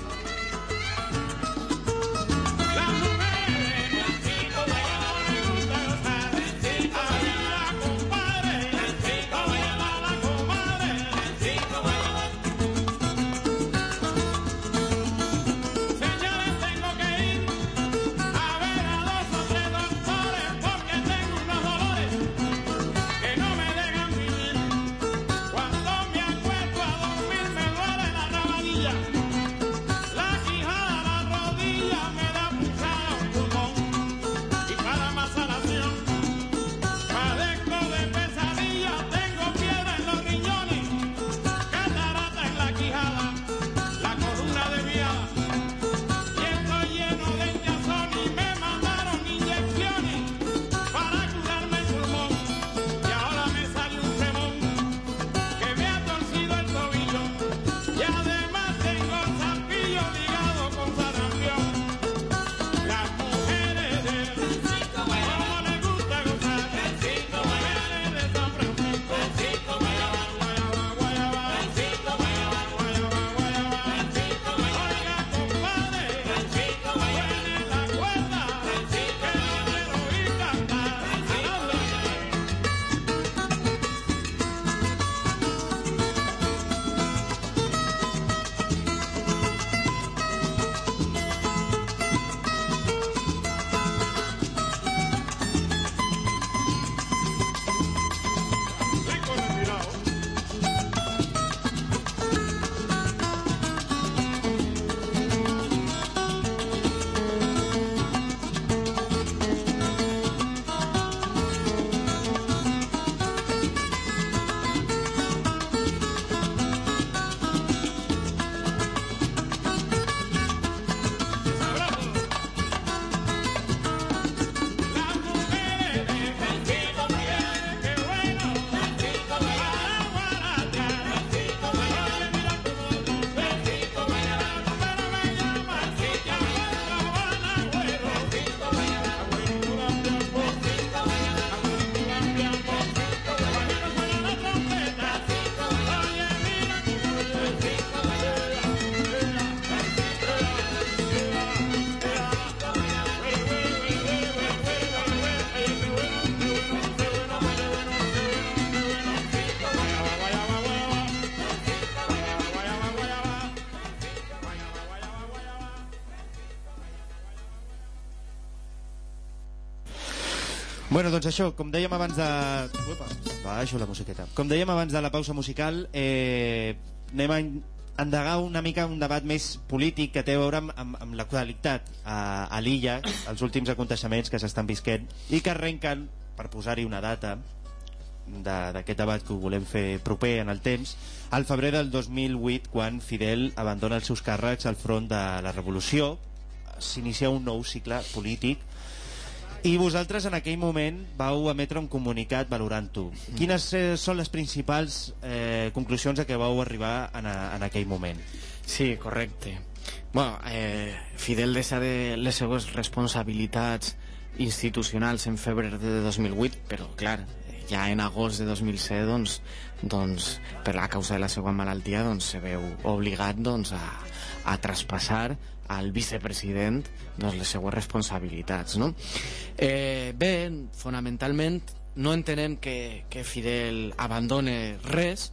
Doncs això, com dèiem abans de... Uepa, baixo la musiqueta. Com dèiem abans de la pausa musical, eh, anem a endegar una mica un debat més polític que té a veure amb, amb, amb l'actualitat a, a l'illa, els últims aconteixements que s'estan visquent i que arrenquen, per posar-hi una data de- d'aquest debat que ho volem fer proper en el temps, al febrer del 2008, quan Fidel abandona els seus càrrecs al front de la revolució, s'inicia un nou cicle polític i vosaltres en aquell moment vau emetre un comunicat valorant-ho. Quines eh, són les principals eh, conclusions a què vau arribar en, a, en aquell moment? Sí, correcte. Bueno, eh, Fidel deixa de les seues responsabilitats institucionals en febrer de 2008, però clar, ja en agost de 2007 doncs, doncs, per la causa de la seva malaltia doncs, se veu obligat doncs, a, a traspassar al vicepresident doncs, les seues responsabilitats. No? Eh, bé, fonamentalment no entenem que, que Fidel abandone res,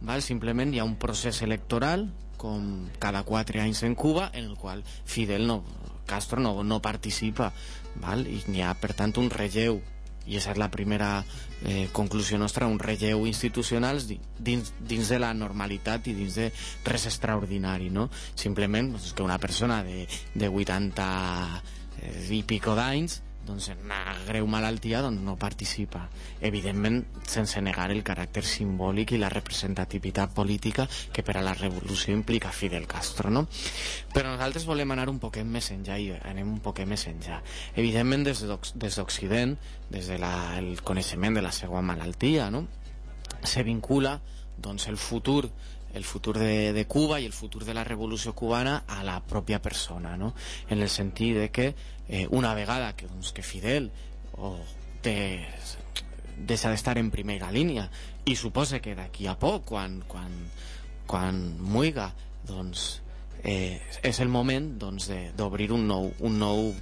val? simplement hi ha un procés electoral com cada quatre anys en Cuba en el qual Fidel no, Castro no, no participa val? i n'hi ha per tant un relleu i aquesta és la primera eh, conclusió nostra, un relleu institucional di- dins, dins de la normalitat i dins de res extraordinari, no? Simplement doncs, que una persona de, de 80 eh, i pico d'anys doncs en una greu malaltia doncs no participa evidentment sense negar el caràcter simbòlic i la representativitat política que per a la revolució implica Fidel Castro no? però nosaltres volem anar un poquet més enllà i anem un poquet més enllà evidentment des d'Oc- des d'Occident des del de la- el coneixement de la seva malaltia no? se vincula doncs, el futur el futur de, de Cuba i el futur de la revolució cubana a la pròpia persona, no? en el sentit de que eh, una vegada que, doncs, que Fidel o té, deixa d'estar en primera línia i suposa que d'aquí a poc quan, quan, quan muiga doncs, eh, és el moment doncs, de- d'obrir un, nou, un nou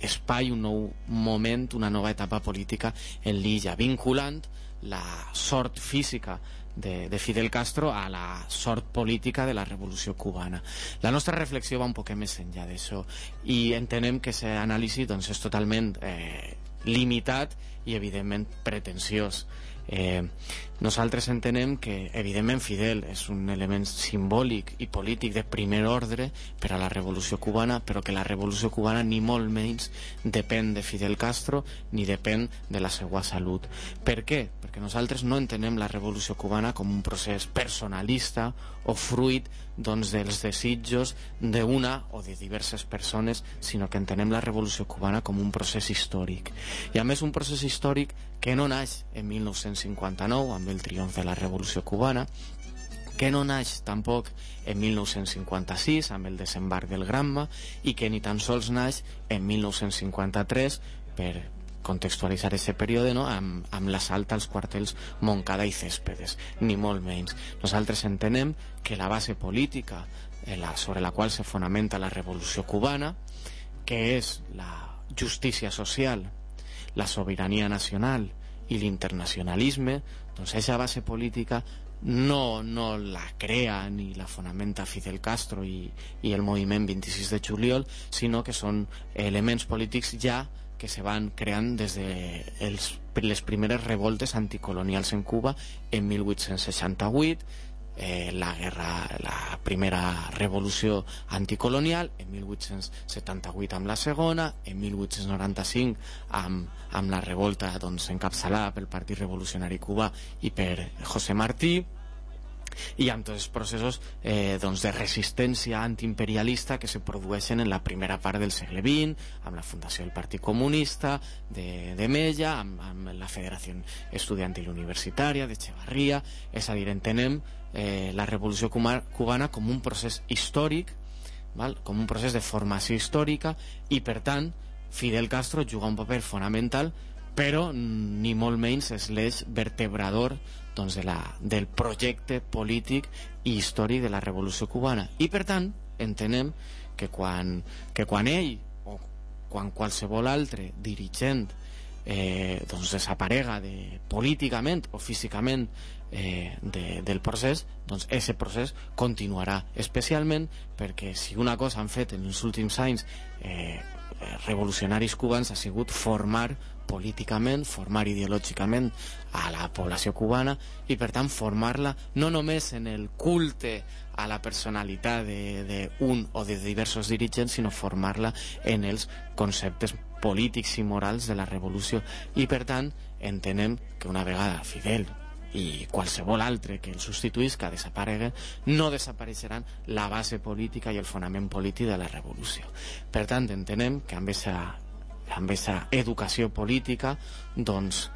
espai, un nou moment, una nova etapa política en l'illa, vinculant la sort física de, de Fidel Castro a la sort política de la revolució cubana. La nostra reflexió va un poc més enllà d'això i entenem que aquest anàlisi doncs, és totalment eh, limitat i evidentment pretensiós. Eh, nosaltres entenem que evidentment Fidel és un element simbòlic i polític de primer ordre per a la revolució cubana però que la revolució cubana ni molt menys depèn de Fidel Castro ni depèn de la seva salut per què? perquè nosaltres no entenem la revolució cubana com un procés personalista o fruit doncs, dels desitjos d'una o de diverses persones sinó que entenem la revolució cubana com un procés històric i a més un procés històric que no naix en 1959 amb el triomf de la revolució cubana que no naix tampoc en 1956 amb el desembarc del Granma i que ni tan sols naix en 1953 per contextualitzar aquest període no? amb, amb l'assalt als quartels Moncada i Céspedes, ni molt menys. Nosaltres entenem que la base política eh, la, sobre la qual se fonamenta la revolució cubana, que és la justícia social, la sobirania nacional i l'internacionalisme, doncs aquesta base política no, no la crea ni la fonamenta Fidel Castro i, i el moviment 26 de juliol, sinó que són elements polítics ja que se van creant des de els, les primeres revoltes anticolonials en Cuba en 1868 eh, la guerra, la primera revolució anticolonial, en 1878 amb la segona, en 1895 amb, amb la revolta doncs, encapçalada pel Partit Revolucionari Cubà i per José Martí, i amb tots els processos eh, doncs de resistència antiimperialista que se produeixen en la primera part del segle XX, amb la fundació del Partit Comunista, de, de Mella, amb, amb la Federació Estudiantil Universitària, de Echevarria, és a dir, entenem eh, la revolució cubana com un procés històric, val? com un procés de formació històrica, i per tant Fidel Castro juga un paper fonamental però mm, ni molt menys és l'eix vertebrador doncs, de la, del projecte polític i històric de la revolució cubana. I per tant entenem que quan, que quan ell o quan qualsevol altre dirigent eh, doncs desaparega de, políticament o físicament eh, de, del procés, doncs ese procés continuarà, especialment perquè si una cosa han fet en els últims anys eh, revolucionaris cubans ha sigut formar políticament, formar ideològicament a la població cubana i per tant formar-la no només en el culte a la personalitat d'un o de diversos dirigents, sinó formar-la en els conceptes polítics i morals de la revolució i per tant entenem que una vegada Fidel i qualsevol altre que el substituïsca desapareguen, no desapareixeran la base política i el fonament polític de la revolució. Per tant, entenem que amb aquesta amb aquesta educació política doncs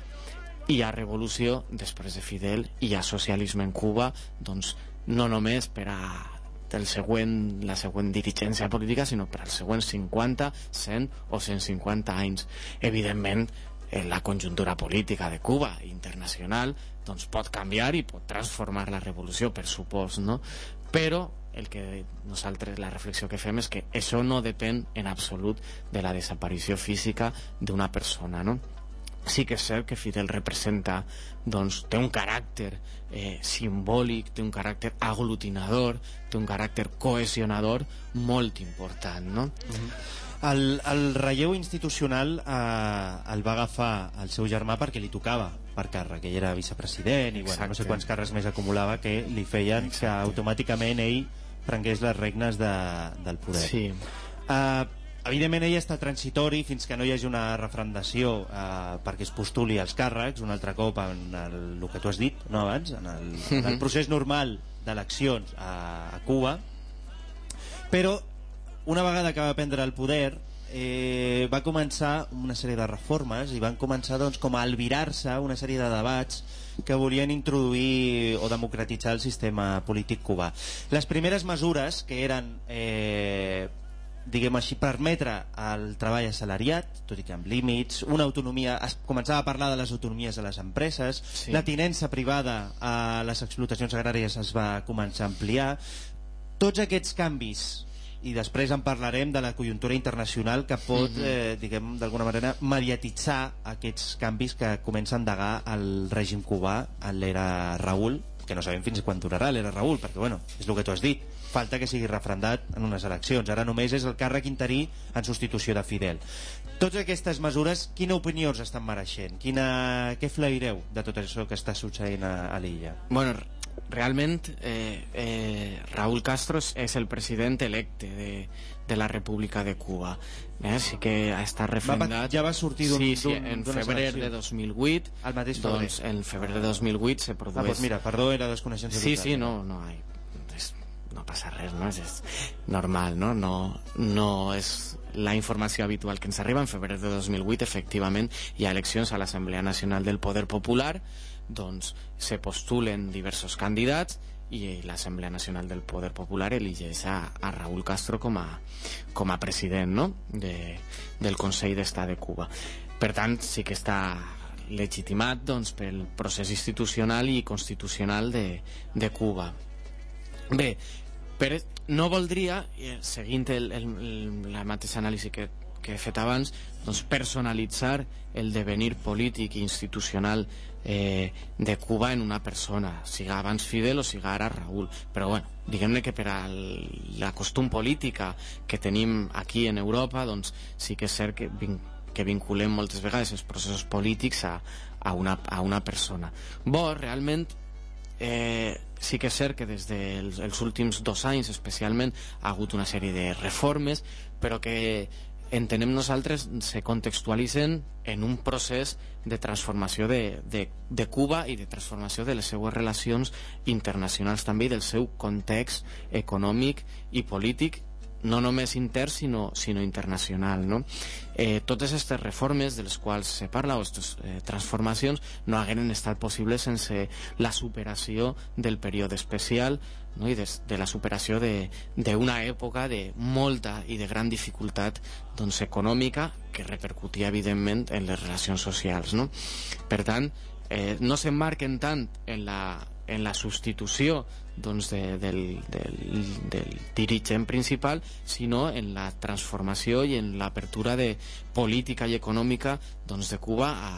hi ha revolució després de Fidel hi ha socialisme en Cuba doncs no només per a el següent, la següent dirigència política sinó per als següents 50, 100 o 150 anys evidentment eh, la conjuntura política de Cuba internacional doncs pot canviar i pot transformar la revolució per supost no? però el que nosaltres la reflexió que fem és que això no depèn en absolut de la desaparició física d'una persona no? sí que és cert que Fidel representa doncs té un caràcter eh, simbòlic, té un caràcter aglutinador, té un caràcter cohesionador molt important, no? El, el relleu institucional eh, el va agafar el seu germà perquè li tocava per càrrec, ell era vicepresident i bueno, no sé Exacte. quants càrrecs més acumulava que li feien que automàticament ell prengués les regnes de, del poder. Sí. Uh, evidentment ell està transitori fins que no hi hagi una refrendació uh, perquè es postuli als càrrecs un altre cop en el, el que tu has dit no abans, en el, en el procés normal d'eleccions a, a Cuba però una vegada que va prendre el poder eh, va començar una sèrie de reformes i van començar doncs, com a albirar-se una sèrie de debats que volien introduir o democratitzar el sistema polític cubà. Les primeres mesures, que eren eh, diguem així, permetre el treball assalariat, tot i que amb límits, una autonomia, es començava a parlar de les autonomies de les empreses, Sí. la tinença privada a les explotacions agràries es va començar a ampliar, tots aquests canvis i després en parlarem de la conjuntura internacional que pot, eh, diguem, d'alguna manera mediatitzar aquests canvis que comença a endegar el règim cubà en l'era Raül, que no sabem fins quan durarà l'era Raül, perquè bueno, és el que tu has dit falta que sigui refrendat en unes eleccions ara només és el càrrec interí en substitució de Fidel totes aquestes mesures, quina opinió us estan mereixent? Quina... Què flaireu de tot això que està succeint a, a l'illa? Bueno, realment eh, eh, Raúl Castro és, el president electe de, de la República de Cuba. Eh? Sí que ha estat refrendat... ja va sortir d'un- Sí, sí, d'un- en febrer de eleccions. 2008. El mateix febrer. Doncs en febrer de 2008 se Ah, produeix... doncs mira, perdó, era desconeixença Sí, sí, no, no hay, és, no passa res, no? És, és normal, no? no? No és la informació habitual que ens arriba en febrer de 2008, efectivament, hi ha eleccions a l'Assemblea Nacional del Poder Popular, doncs se postulen diversos candidats i l'Assemblea Nacional del Poder Popular eligeix a, a Raúl Castro com a, com a president no? de, del Consell d'Estat de Cuba. Per tant, sí que està legitimat doncs, pel procés institucional i constitucional de, de Cuba. Bé, però no voldria, eh, seguint el, el, la mateixa anàlisi que, que he fet abans, doncs personalitzar el devenir polític i institucional eh, de Cuba en una persona, siga abans Fidel o siga ara Raúl. Però bueno, diguem-ne que per al, la costum política que tenim aquí en Europa, doncs sí que és cert que, vin, que vinculem moltes vegades els processos polítics a, a, una, a una persona. Bo, realment, eh, sí que és cert que des dels els últims dos anys especialment ha hagut una sèrie de reformes però que entenem nosaltres se contextualitzen en un procés de transformació de, de, de Cuba i de transformació de les seues relacions internacionals també i del seu context econòmic i polític no només intern sinó, sinó internacional no? eh, totes aquestes reformes de les quals se parla o aquestes eh, transformacions no hagueren estat possibles sense la superació del període especial no? i de, de la superació d'una època de molta i de gran dificultat doncs, econòmica que repercutia evidentment en les relacions socials no? per tant eh, no s'emmarquen tant en la, en la substitució doncs, de, del, del, del dirigent principal, sinó en la transformació i en l'apertura de política i econòmica doncs, de Cuba a,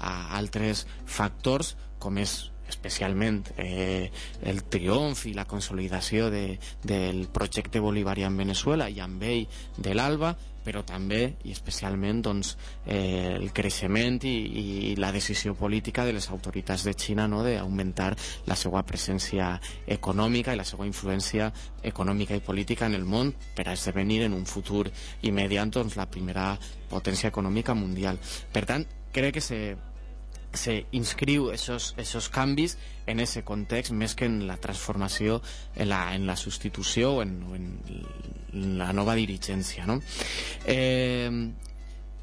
a altres factors com és especialment eh, el triomf i la consolidació de, del projecte bolivarià en Venezuela i amb ell de l'ALBA però també i especialment doncs, eh, el creixement i, i la decisió política de les autoritats de Xina no, d'augmentar la seva presència econòmica i la seva influència econòmica i política en el món per a esdevenir en un futur immediat doncs, la primera potència econòmica mundial. Per tant, crec que se, se inscriu esos, esos canvis en ese context més que en la transformació en la, en la substitució o en, en la nova dirigència no? eh,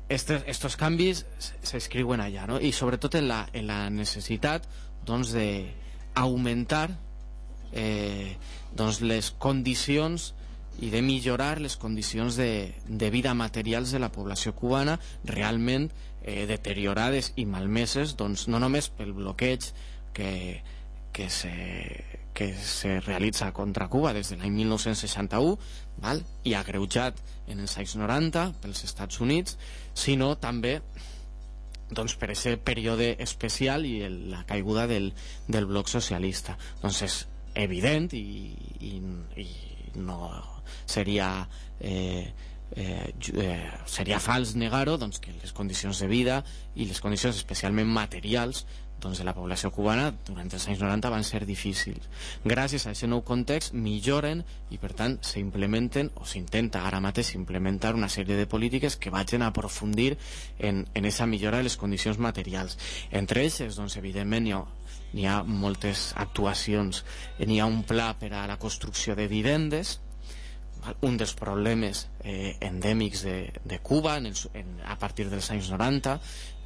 estos, estos canvis s'escriuen allà no? i sobretot en la, en la necessitat doncs, de augmentar eh, doncs, les condicions i de millorar les condicions de, de vida materials de la població cubana realment eh, deteriorades i malmeses doncs, no només pel bloqueig que, que, se, que se realitza contra Cuba des de l'any 1961 val? i agreujat en els anys 90 pels Estats Units sinó també doncs per aquest període especial i el, la caiguda del, del bloc socialista doncs és evident i, i, i no seria eh, eh, eh, seria fals negar-ho doncs, que les condicions de vida i les condicions especialment materials doncs, de la població cubana durant els anys 90 van ser difícils. Gràcies a aquest nou context milloren i per tant s'implementen o s'intenta ara mateix implementar una sèrie de polítiques que vagin a aprofundir en, en esa millora de les condicions materials. Entre elles, doncs, evidentment, hi ha, n'hi ha moltes actuacions. N'hi ha un pla per a la construcció de vivendes? Un dels problemes eh, endèmics de, de Cuba en els, en, a partir dels anys 90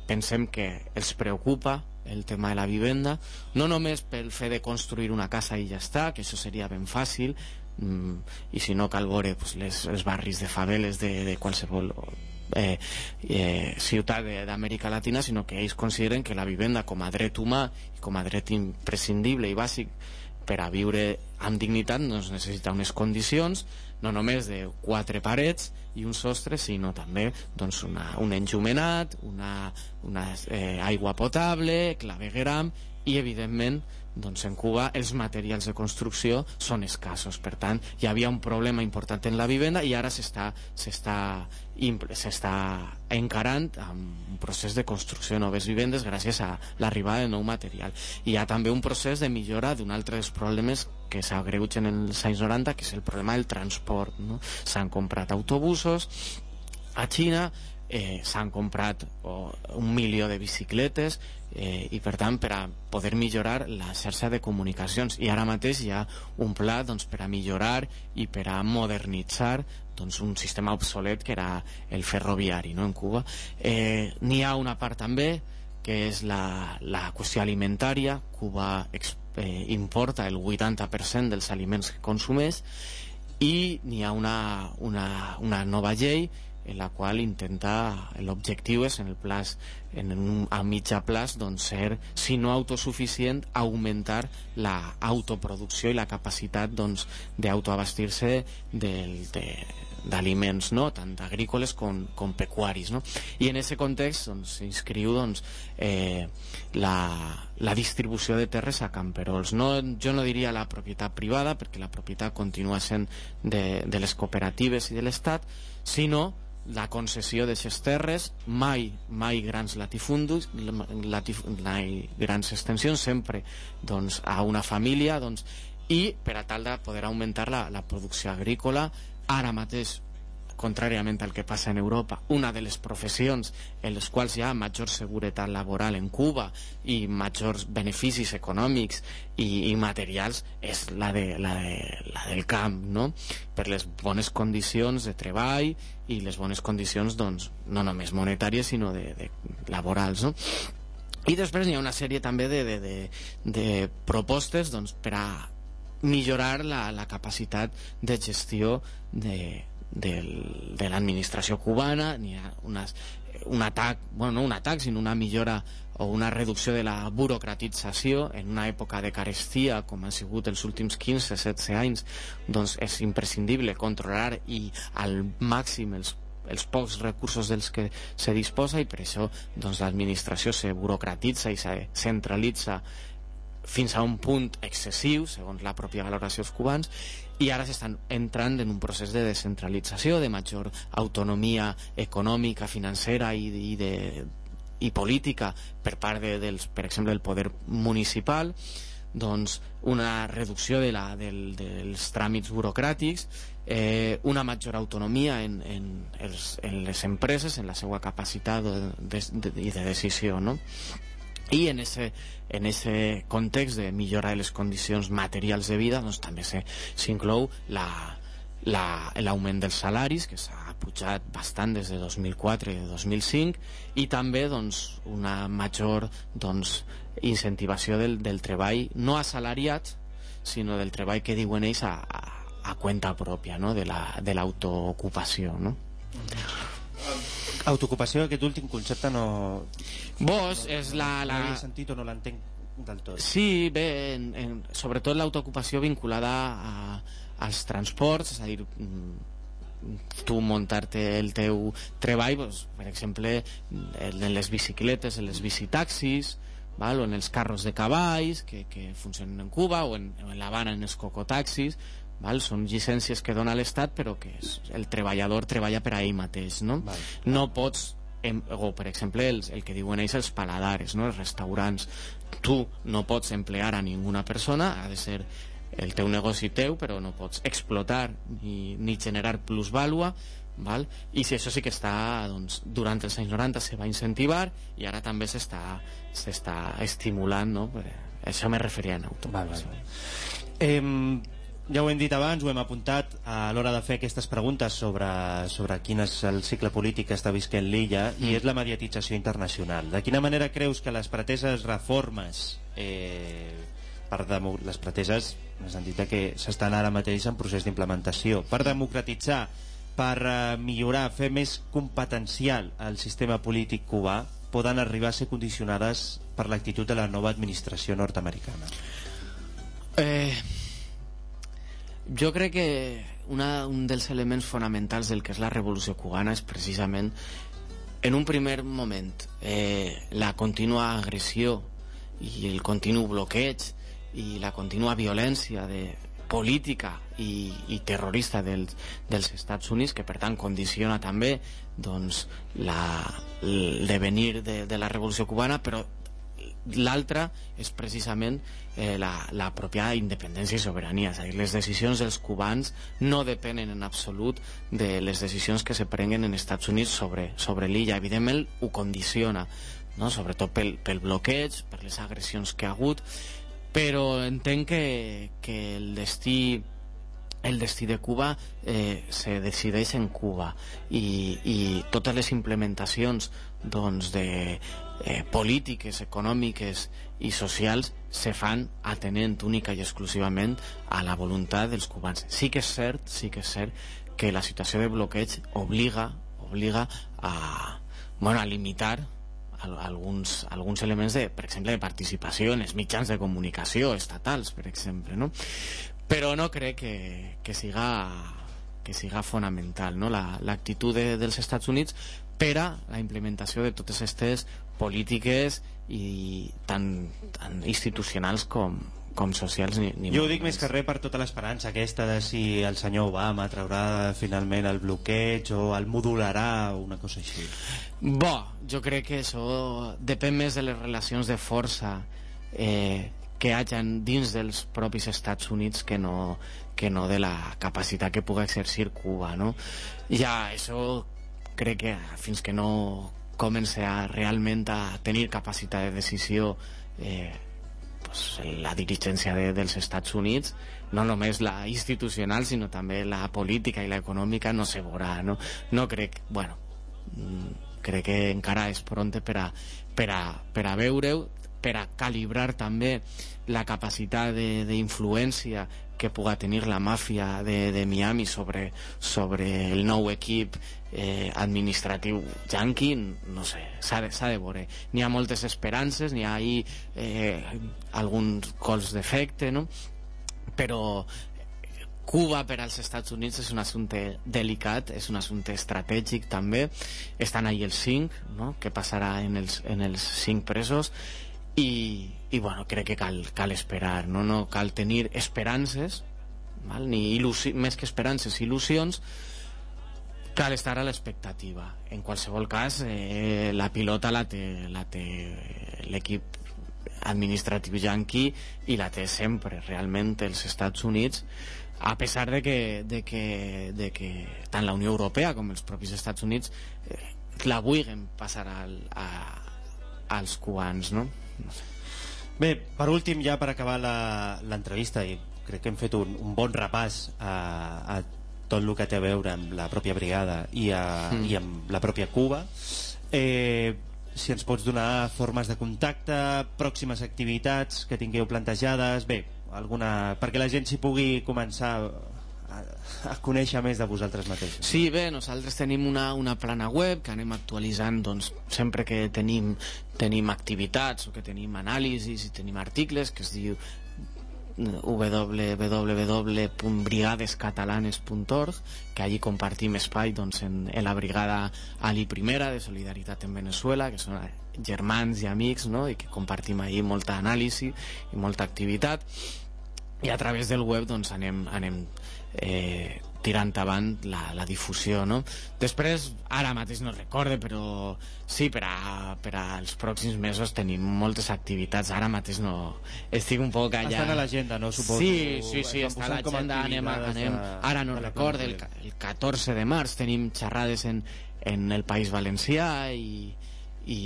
pensem que els preocupa el tema de la vivenda no només pel fet de construir una casa i ja està, que això seria ben fàcil mm, i si no cal veure pues, les, els barris de faveles de, de qualsevol eh, eh, ciutat d'Amèrica Latina sinó que ells consideren que la vivenda com a dret humà i com a dret imprescindible i bàsic per a viure amb dignitat doncs necessita unes condicions no només de quatre parets i un sostre, sinó també doncs, una, un enjumenat, una, una eh, aigua potable, clavegueram i, evidentment, doncs en Cuba els materials de construcció són escassos. Per tant, hi havia un problema important en la vivenda i ara s'està encarant amb un procés de construcció de noves vivendes gràcies a l'arribada de nou material. Hi ha també un procés de millora d'un altre dels problemes que s'agreugen en els anys 90, que és el problema del transport. No? S'han comprat autobusos a Xina, eh, s'han comprat oh, un milió de bicicletes eh, i per tant per a poder millorar la xarxa de comunicacions. I ara mateix hi ha un pla doncs, per a millorar i per a modernitzar doncs, un sistema obsolet que era el ferroviari no, en Cuba. Eh, n'hi ha una part també que és la, la qüestió alimentària. Cuba eh, importa el 80% dels aliments que consumeix. I n'hi ha una, una, una nova llei en la qual intenta l'objectiu és en el plaç en un, a mitjà plaç doncs ser si no autosuficient augmentar la autoproducció i la capacitat doncs d'autoabastir-se del, de, d'aliments, no? tant agrícoles com, com pecuaris. No? I en aquest context doncs, s'inscriu doncs, eh, la, la distribució de terres a camperols. No, jo no diria la propietat privada, perquè la propietat continua sent de, de les cooperatives i de l'Estat, sinó la concessió d'aquestes terres, mai, mai grans latifundis, latif, mai grans extensions, sempre doncs, a una família, doncs, i per a tal de poder augmentar la, la producció agrícola, ara mateix contràriament al que passa en Europa, una de les professions en les quals hi ha major seguretat laboral en Cuba i majors beneficis econòmics i, i materials és la, de, la, de, la del camp, no? per les bones condicions de treball i les bones condicions, doncs, no només monetàries, sinó de, de laborals. No? I després hi ha una sèrie també de, de, de, de propostes doncs, per a millorar la, la capacitat de gestió de, del, de l'administració cubana ha unes, un atac bueno, no un atac sinó una millora o una reducció de la burocratització en una època de carestia com han sigut els últims 15-17 anys. Doncs és imprescindible controlar i al màxim els els pocs recursos dels que se disposa i per això doncs, l'administració se burocratitza i se centralitza fins a un punt excessiu, segons la pròpia valoració dels cubans, i ara s'estan entrant en un procés de descentralització, de major autonomia econòmica, financera i, i, de, i política per part de, dels, per exemple, del poder municipal, doncs una reducció de la, del, dels tràmits burocràtics, eh, una major autonomia en, en, els, en les empreses, en la seva capacitat de, de, de, de decisió, no? I en ese, en ese context de millora de les condicions materials de vida doncs, també s'inclou l'augment la, la, dels salaris que s'ha pujat bastant des de 2004 i 2005 i també doncs, una major doncs, incentivació del, del treball no assalariat sinó del treball que diuen ells a, a, a cuenta pròpia no? de l'autoocupació no? Autoocupació, aquest últim concepte no... Vos és la... la... No l'he sentit o no l'entenc del tot. Sí, bé, en, en, sobretot l'autoocupació vinculada a, als transports, és a dir, mm, tu muntar-te el teu treball, doncs, per exemple, en les bicicletes, en les bicitaxis, val? o en els carros de cavalls que, que funcionen en Cuba o en, en l'Havana en els cocotaxis val? són llicències que dona l'Estat però que és, el treballador treballa per a ell mateix no, Val. no pots em, o per exemple els, el que diuen ells els paladares, no? els restaurants tu no pots emplear a ninguna persona ha de ser el teu negoci teu però no pots explotar ni, ni generar plusvàlua val? i si això sí que està doncs, durant els anys 90 se va incentivar i ara també s'està estimulant no? Això me referia en auto Val, val. Eh, ja ho hem dit abans, ho hem apuntat a l'hora de fer aquestes preguntes sobre, sobre quin és el cicle polític que està visquent l'illa mm. i és la mediatització internacional. De quina manera creus que les preteses reformes eh, per les preteses en el sentit que s'estan ara mateix en procés d'implementació per democratitzar per eh, millorar, fer més competencial el sistema polític cubà poden arribar a ser condicionades per l'actitud de la nova administració nord-americana. Eh, jo crec que una, un dels elements fonamentals del que és la revolució cubana és precisament en un primer moment eh, la contínua agressió i el continu bloqueig i la contínua violència de política i, i terrorista dels, dels Estats Units que per tant condiciona també doncs, la, el devenir de, de la revolució cubana però l'altra és precisament eh, la, la pròpia independència i sobirania és a dir, les decisions dels cubans no depenen en absolut de les decisions que se prenguen en Estats Units sobre, sobre l'illa evidentment ho condiciona no? sobretot pel, pel bloqueig per les agressions que ha hagut però entenc que, que el destí el destí de Cuba eh, se decideix en Cuba i, i totes les implementacions doncs, de eh, polítiques, econòmiques i socials se fan atenent única i exclusivament a la voluntat dels cubans. Sí que és cert, sí que és cert que la situació de bloqueig obliga, obliga a, bueno, a limitar al- alguns, alguns elements de, per exemple, de participació en els mitjans de comunicació estatals, per exemple, no? Però no crec que, que siga que siga fonamental no? La- l'actitud de, dels Estats Units per a la implementació de totes aquestes polítiques i tant, tant institucionals com, com socials ni, ni Jo ho dic més que res per tota l'esperança aquesta de si el senyor Obama traurà finalment el bloqueig o el modularà o una cosa així. Bo, jo crec que això depèn més de les relacions de força eh, que hagin dins dels propis Estats Units que no, que no de la capacitat que pugui exercir Cuba, no? Ja, això crec que fins que no comenci a realment a tenir capacitat de decisió eh, pues, la dirigència de, dels Estats Units no només la institucional sinó també la política i la econòmica no se veurà no, no crec, bueno mm, crec que encara és pronte per a, per a, per a veure-ho per a calibrar també la capacitat d'influència que puga tenir la màfia de, de Miami sobre, sobre el nou equip eh, administratiu yanqui, no sé, s'ha de, de veure. N'hi ha moltes esperances, n'hi ha ahí eh, alguns cols d'efecte, no? però Cuba per als Estats Units és un assumpte delicat, és un assumpte estratègic també. Estan ahí els cinc, no? què passarà en els, en els cinc presos i, i bueno, crec que cal, cal esperar, no? no cal tenir esperances, val? ni il·lusi més que esperances, il·lusions, cal estar a l'expectativa. En qualsevol cas, eh, la pilota la té, l'equip administratiu yanqui i la té sempre, realment, els Estats Units, a pesar de que, de que, de que tant la Unió Europea com els propis Estats Units eh, la vulguin passar al, a, als cubans, no? No sé. Bé, per últim, ja per acabar la- l'entrevista, i crec que hem fet un, un bon repàs a, a tot el que té a veure amb la pròpia brigada i, a, mm. i amb la pròpia Cuba, eh, si ens pots donar formes de contacte, pròximes activitats que tingueu plantejades, bé, alguna, perquè la gent s'hi pugui començar a, conèixer més de vosaltres mateixos. Sí, bé, nosaltres tenim una, una plana web que anem actualitzant doncs, sempre que tenim, tenim activitats o que tenim anàlisis i tenim articles que es diu www.brigadescatalanes.org que allí compartim espai doncs, en, en la brigada Ali Primera de Solidaritat en Venezuela que són germans i amics no? i que compartim allí molta anàlisi i molta activitat i a través del web doncs, anem, anem eh, tirant avant la, la difusió no? després, ara mateix no recorde però sí, per, a, per als pròxims mesos tenim moltes activitats ara mateix no... estic un poc allà Estan a l'agenda, no? Suposo. Sí, sí, sí, està a l'agenda, anem, anem, ara no recorde, el, el 14 de març tenim xerrades en, en el País Valencià i, i,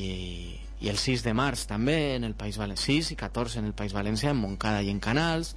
i el 6 de març també en el País Valencià, 6 i 14 en el País Valencià, en Montcada i en Canals,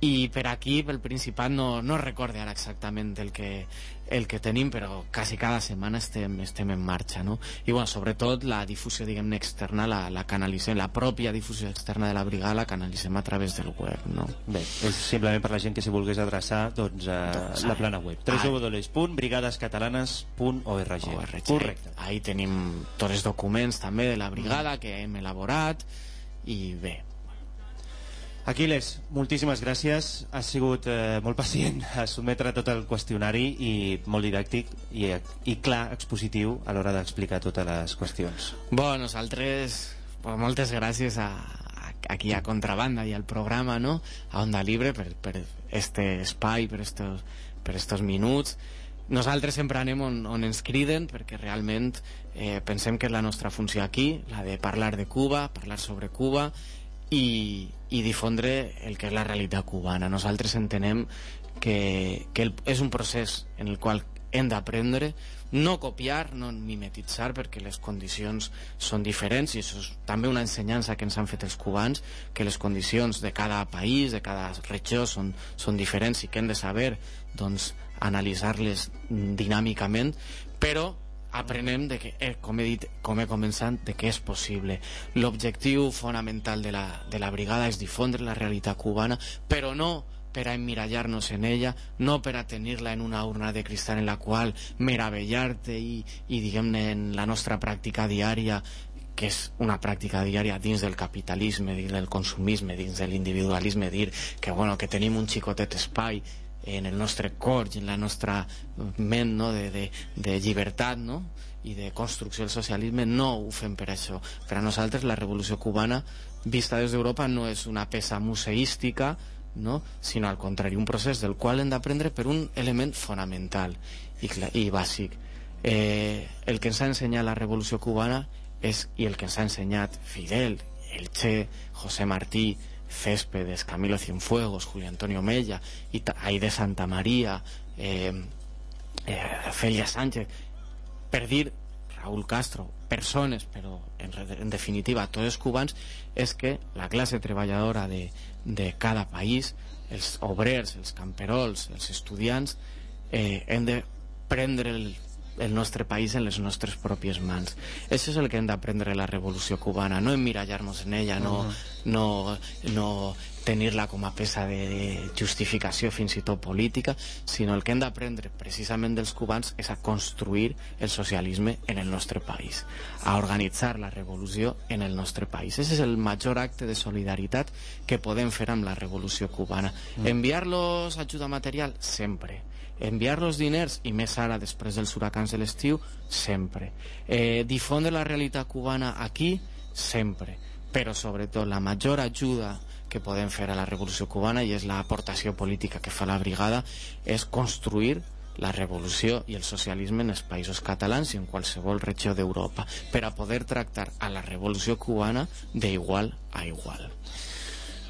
i per aquí, pel Principat, no, no recorde ara exactament el que, el que tenim, però quasi cada setmana estem, estem en marxa, no? I, bueno, sobretot, la difusió, diguem-ne, externa la, la canalitzem, la pròpia difusió externa de la brigada la canalitzem a través del web, no? Bé, és simplement per la gent que si volgués adreçar doncs, a Doncs, la ah, plana web ah. www.brigadescatalanes.org ORG. Correcte. Ahí tenim tots els documents també de la brigada que hem elaborat i bé, Aquiles, moltíssimes gràcies. Has sigut eh, molt pacient a sotmetre tot el qüestionari i molt didàctic i, i clar, expositiu a l'hora d'explicar totes les qüestions. Bueno, nosaltres, pues, moltes gràcies a, a, aquí a Contrabanda i al programa, no? A Onda Libre per, per este espai, per estos, per estos minuts. Nosaltres sempre anem on, on ens criden perquè realment eh, pensem que és la nostra funció aquí, la de parlar de Cuba, parlar sobre Cuba i, i difondre el que és la realitat cubana. Nosaltres entenem que, que el, és un procés en el qual hem d'aprendre no copiar, no mimetitzar perquè les condicions són diferents i això és també una ensenyança que ens han fet els cubans que les condicions de cada país, de cada regió són, són diferents i que hem de saber doncs, analitzar-les dinàmicament però aprenem de que, eh, com he dit, com he començat, de que és possible. L'objectiu fonamental de la, de la brigada és difondre la realitat cubana, però no per a emmirallar-nos en ella, no per a tenir-la en una urna de cristal en la qual meravellar-te i, i diguem-ne, en la nostra pràctica diària que és una pràctica diària dins del capitalisme, dins del consumisme, dins de l'individualisme, dir que, bueno, que tenim un xicotet espai en el nostre cor i en la nostra ment no? de, de, de llibertat no? i de construcció del socialisme no ho fem per això per a nosaltres la revolució cubana vista des d'Europa no és una peça museística no? sinó al contrari un procés del qual hem d'aprendre per un element fonamental i, i bàsic eh, el que ens ha ensenyat la revolució cubana és, i el que ens ha ensenyat Fidel, el Che, José Martí Céspedes, Camilo Cienfuegos, Julio Antonio Mella, Aide Santa María, eh, eh, Celia Sánchez, per dir Raúl Castro, persones, però en, en definitiva els cubans, és que la classe treballadora de, de cada país, els obrers, els camperols, els estudiants, eh, hem de prendre el, el nostre país en les nostres pròpies mans. Això és el que hem d'aprendre de la revolució cubana, no emmirallar-nos en ella, no, no, no tenir-la com a peça de, justificació fins i tot política, sinó el que hem d'aprendre precisament dels cubans és a construir el socialisme en el nostre país, a organitzar la revolució en el nostre país. Ese és el major acte de solidaritat que podem fer amb la revolució cubana. Enviar-los ajuda material? Sempre enviar-los diners i més ara després dels huracans de l'estiu sempre. Eh, difondre la realitat cubana aquí sempre. Però sobretot la major ajuda que podem fer a la revolució cubana i és l'aportació política que fa la brigada és construir la revolució i el socialisme en els països catalans i en qualsevol regió d'Europa per a poder tractar a la revolució cubana d'igual a igual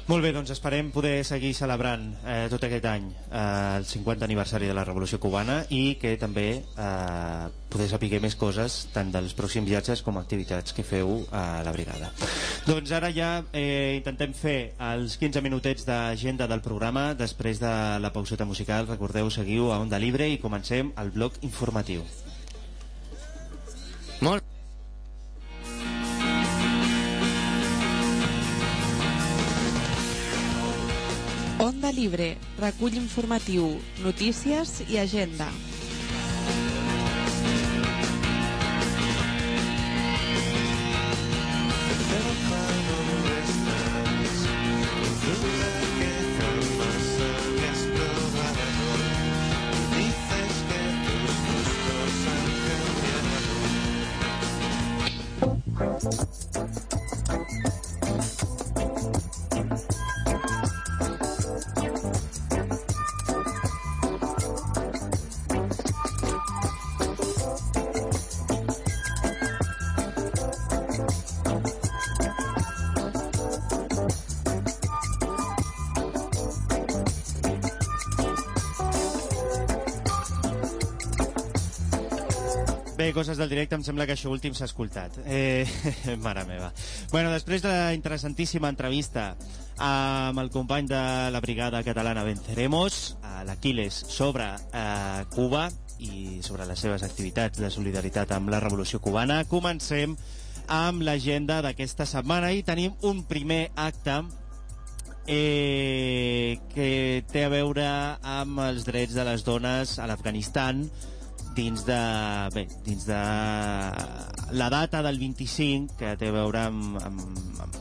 Molt bé, doncs esperem poder seguir celebrant eh, tot aquest any eh, el 50 aniversari de la Revolució Cubana i que també eh, poder saber més coses tant dels pròxims viatges com activitats que feu a la brigada. Doncs ara ja eh, intentem fer els 15 minutets d'agenda del programa després de la pauseta musical. Recordeu, seguiu a Onda Libre i comencem el bloc informatiu. molt Onda Libre, recull informatiu, notícies i agenda. Coses del directe, em sembla que això últim s'ha escoltat. Eh, mare meva. Bueno, després de la interessantíssima entrevista amb el company de la brigada catalana Venceremos, a l'Aquiles, sobre eh, Cuba i sobre les seves activitats de solidaritat amb la revolució cubana, comencem amb l'agenda d'aquesta setmana i tenim un primer acte eh, que té a veure amb els drets de les dones a l'Afganistan dins de, bé, dins de la data del 25 que té a veure amb, amb,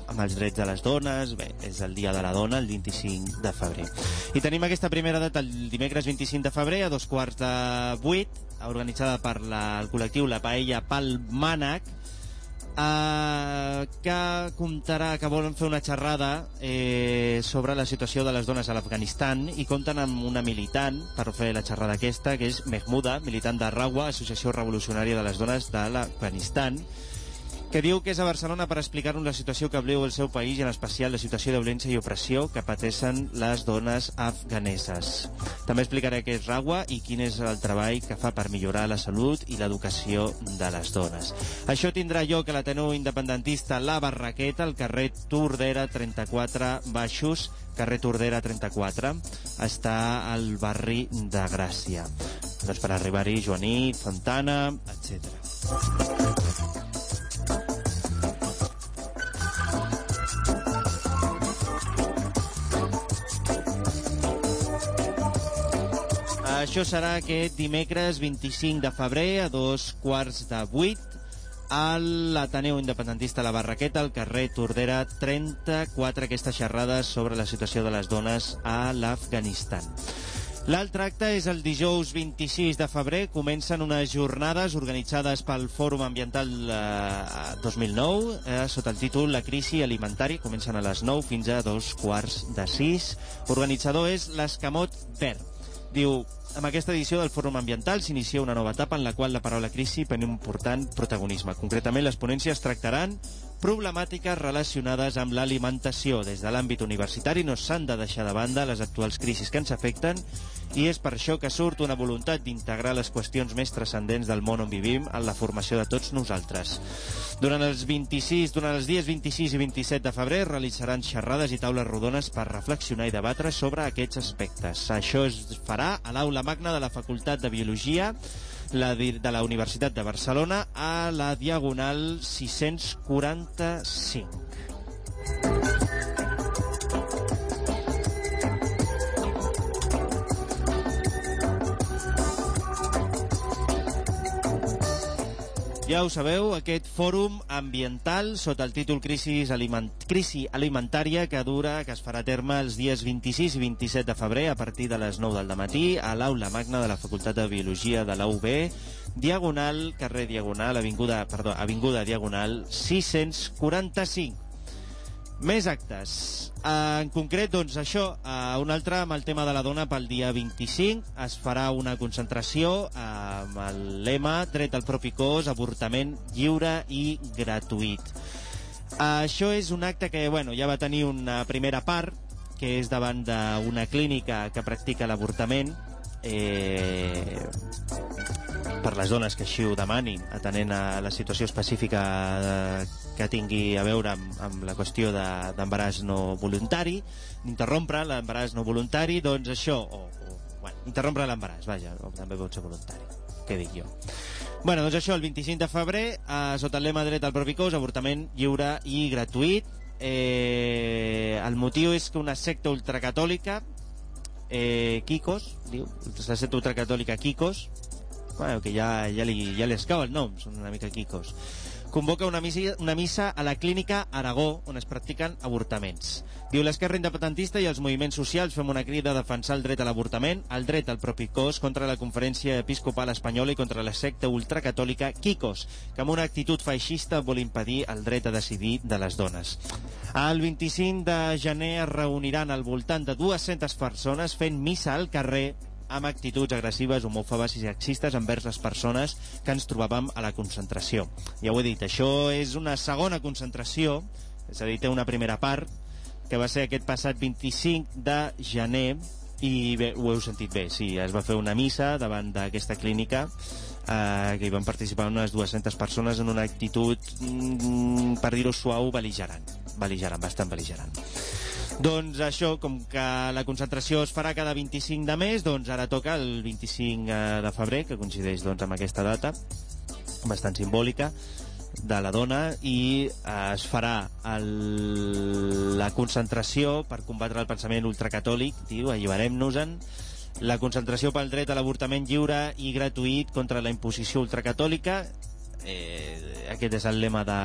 amb, els drets de les dones bé, és el dia de la dona, el 25 de febrer. I tenim aquesta primera data el dimecres 25 de febrer a dos quarts de vuit organitzada per la, el col·lectiu La Paella Pal Mànec eh, que comptarà que volen fer una xerrada eh, sobre la situació de les dones a l'Afganistan i compten amb una militant per fer la xerrada aquesta, que és Mehmuda, militant de Rawa, Associació Revolucionària de les Dones de l'Afganistan, que diu que és a Barcelona per explicar-nos la situació que viu el seu país i en especial la situació de violència i opressió que pateixen les dones afganeses. També explicaré què és Rawa i quin és el treball que fa per millorar la salut i l'educació de les dones. Això tindrà lloc a l'Ateneu Independentista La Barraqueta, al carrer Tordera 34 Baixos, carrer Tordera 34, està al barri de Gràcia. Doncs per arribar-hi Joanit, Fontana, etc. Això serà aquest dimecres 25 de febrer a dos quarts de vuit a l'Ateneu Independentista La Barraqueta, al carrer Tordera 34, aquesta xerrada sobre la situació de les dones a l'Afganistan. L'altre acte és el dijous 26 de febrer. Comencen unes jornades organitzades pel Fòrum Ambiental eh, 2009 eh, sota el títol La crisi alimentària. Comencen a les 9 fins a dos quarts de 6. Organitzador és l'Escamot Verd. Diu, amb aquesta edició del Fòrum Ambiental s'inicia una nova etapa en la qual la paraula crisi pren un important protagonisme. Concretament, les ponències tractaran problemàtiques relacionades amb l'alimentació. Des de l'àmbit universitari no s'han de deixar de banda les actuals crisis que ens afecten i és per això que surt una voluntat d'integrar les qüestions més transcendents del món on vivim en la formació de tots nosaltres. Durant els 26, durant els dies 26 i 27 de febrer realitzaran xerrades i taules rodones per reflexionar i debatre sobre aquests aspectes. Això es farà a l'aula magna de la Facultat de Biologia la de la Universitat de Barcelona a la Diagonal 645. Ja ho sabeu, aquest fòrum ambiental sota el títol Crisis aliment Crisi Alimentària que dura, que es farà a terme els dies 26 i 27 de febrer a partir de les 9 del matí a l'aula magna de la Facultat de Biologia de la UB, Diagonal, carrer Diagonal, avinguda, perdó, avinguda Diagonal 645. Més actes. Eh, En concret, doncs, això, eh, un altre amb el tema de la dona pel dia 25. Es farà una concentració eh, amb el lema Dret al propi cos, avortament lliure i gratuït. Això és un acte que bueno, ja va tenir una primera part, que és davant d'una clínica que practica l'avortament, eh, per les dones que així ho demanin, atenent a la situació específica de, que tingui a veure amb, amb la qüestió de- d'embaràs no voluntari, interrompre l'embaràs no voluntari, doncs això, o, o bueno, interrompre l'embaràs, vaja, o també pot ser voluntari, què dic jo. Bueno, doncs això, el 25 de febrer, eh, sota el lema dret al propi cos, avortament lliure i gratuït. Eh, el motiu és que una secta ultracatòlica, eh, Kikos, diu, la secta ultracatòlica Kikos, bueno, que ja, ja, li, ja li escau el nom, són una mica quicos. Convoca una missa, una missa a la clínica Aragó, on es practiquen avortaments. Diu l'esquerra independentista i els moviments socials fem una crida a defensar el dret a l'avortament, el dret al propi cos, contra la conferència episcopal espanyola i contra la secta ultracatòlica Kikos, que amb una actitud feixista vol impedir el dret a decidir de les dones. El 25 de gener es reuniran al voltant de 200 persones fent missa al carrer amb actituds agressives, homòfobes i sexistes envers les persones que ens trobàvem a la concentració. Ja ho he dit, això és una segona concentració, és a dir, té una primera part, que va ser aquest passat 25 de gener, i bé, ho heu sentit bé, sí, es va fer una missa davant d'aquesta clínica eh, que hi van participar unes 200 persones en una actitud, mm, per dir-ho suau, beligerant. Beligerant, bastant beligerant. Doncs això, com que la concentració es farà cada 25 de mes, doncs ara toca el 25 de febrer, que coincideix doncs, amb aquesta data, bastant simbòlica, de la dona i eh, es farà el, la concentració per combatre el pensament ultracatòlic, diu, alliberem-nos-en, la concentració pel dret a l'avortament lliure i gratuït contra la imposició ultracatòlica eh, aquest és el lema de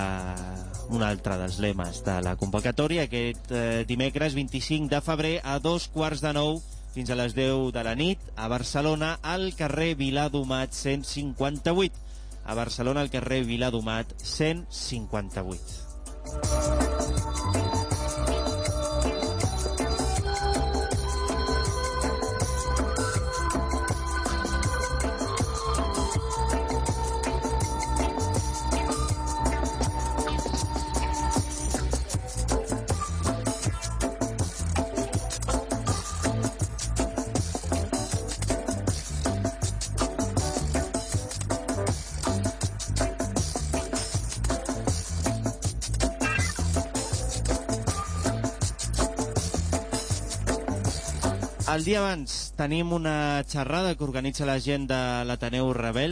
un altre dels lemes de la convocatòria. Aquest eh, dimecres 25 de febrer a dos quarts de nou fins a les 10 de la nit a Barcelona al carrer Viladomat 158 a Barcelona al carrer Viladomat 158 El dia abans tenim una xerrada que organitza la gent de l'Ateneu Rebel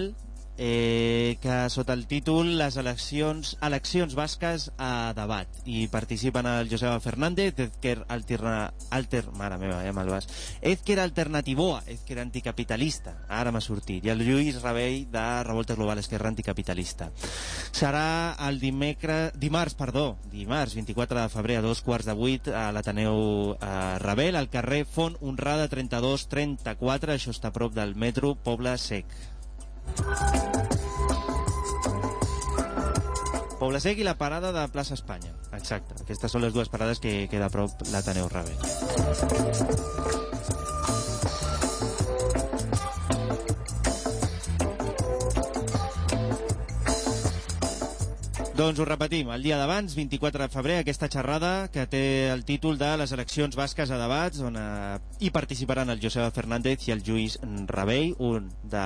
eh, que sota el títol Les eleccions, eleccions basques a debat. I participen el Joseba Fernández Ezker Alterna, Alter, mare meva, ja me'l vas. Ezker Alternativoa, Ezker Anticapitalista. Ara m'ha sortit, i el Lluís Rebell de Revolta Global Esquerra Anticapitalista. Serà el dimecre, dimarts, perdó, dimarts 24 de febrer a dos quarts de vuit a l'Ateneu eh, Rebel, al carrer Font Honrada 32-34, això està a prop del metro Poble Sec. Poble Sec i la parada de plaça Espanya. Exacte. Aquestes són les dues parades que queda a prop l'Ateneu Rebel. Doncs ho repetim, el dia d'abans, 24 de febrer, aquesta xerrada que té el títol de les eleccions basques a debats, on eh, hi participaran el Joseba Fernández i el Lluís Rabell, un de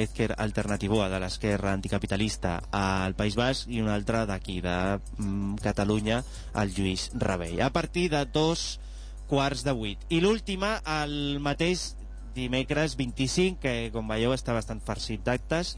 Ezker Alternativoa, de l'esquerra anticapitalista al País Basc, i un altre d'aquí, de mm, Catalunya, el Lluís Rabell. A partir de dos quarts de vuit. I l'última, el mateix dimecres 25, que com veieu està bastant farcit d'actes,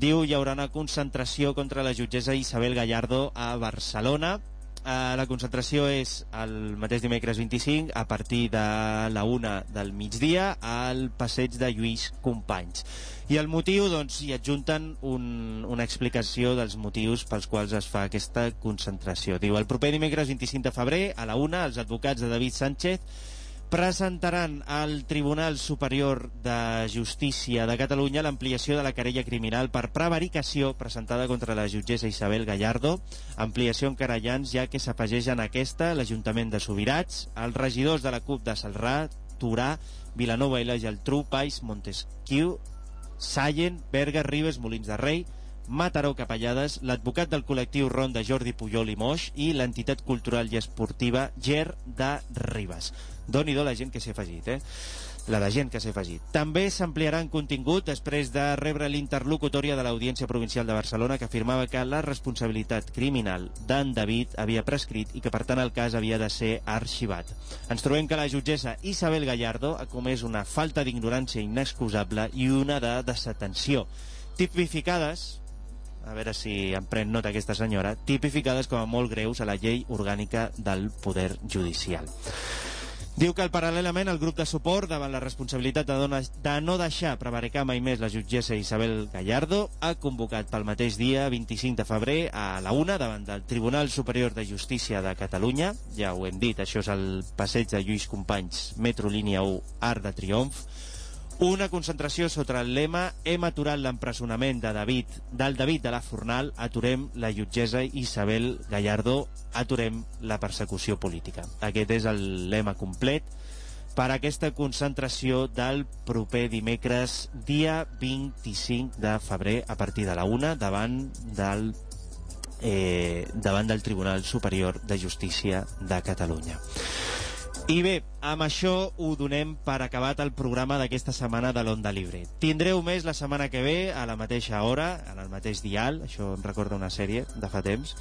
diu hi haurà una concentració contra la jutgessa Isabel Gallardo a Barcelona eh, la concentració és el mateix dimecres 25 a partir de la una del migdia al passeig de Lluís Companys i el motiu, doncs, hi adjunten un, una explicació dels motius pels quals es fa aquesta concentració. Diu, el proper dimecres 25 de febrer, a la una, els advocats de David Sánchez presentaran al Tribunal Superior de Justícia de Catalunya l'ampliació de la querella criminal per prevaricació presentada contra la jutgessa Isabel Gallardo, ampliació en querellants ja que s'afegeix en aquesta l'Ajuntament de Subirats, els regidors de la CUP de Salrà, Torà, Vilanova i la Geltrú, Pais, Montesquieu, Sallent, Berga, Ribes, Molins de Rei, Mataró Capellades, l'advocat del col·lectiu Ronda Jordi Pujol i Moix i l'entitat cultural i esportiva Ger de Ribes doni do la gent que s'hi ha afegit, eh? la de gent que s'ha afegit. També s'ampliarà en contingut després de rebre l'interlocutòria de l'Audiència Provincial de Barcelona que afirmava que la responsabilitat criminal d'en David havia prescrit i que per tant el cas havia de ser arxivat. Ens trobem que la jutgessa Isabel Gallardo ha comès una falta d'ignorància inexcusable i una de desatenció, tipificades a veure si em pren nota aquesta senyora, tipificades com a molt greus a la llei orgànica del Poder Judicial. Diu que paral·lelament el grup de suport davant la responsabilitat de, dona, de no deixar prevaricar mai més la jutgessa Isabel Gallardo ha convocat pel mateix dia 25 de febrer a la una davant del Tribunal Superior de Justícia de Catalunya. Ja ho hem dit, això és el passeig de Lluís Companys, metro línia 1 Arc de Triomf una concentració sota el lema hem aturat l'empresonament de David, del David de la Fornal, aturem la jutgessa Isabel Gallardo, aturem la persecució política. Aquest és el lema complet per aquesta concentració del proper dimecres, dia 25 de febrer, a partir de la una, davant del eh, davant del Tribunal Superior de Justícia de Catalunya. I bé, amb això ho donem per acabat el programa d'aquesta setmana de l'Onda Libre. Tindreu més la setmana que ve, a la mateixa hora, en el mateix dial, això em recorda una sèrie de fa temps,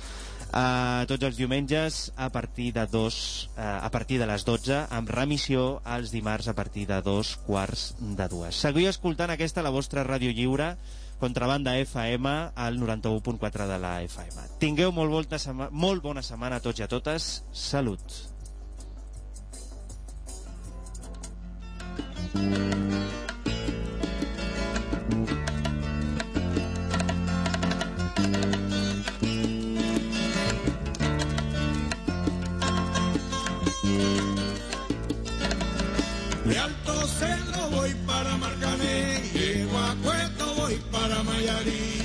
uh, tots els diumenges a partir de dos, uh, a partir de les 12, amb remissió els dimarts a partir de dos quarts de dues. Seguiu escoltant aquesta, la vostra ràdio lliure, Contrabanda FM al 91.4 de la FM. Tingueu molt, volta molt bona setmana a tots i a totes. Salut. De Alto Cedro voy para Marcané, de Guacueto voy para Mayarí.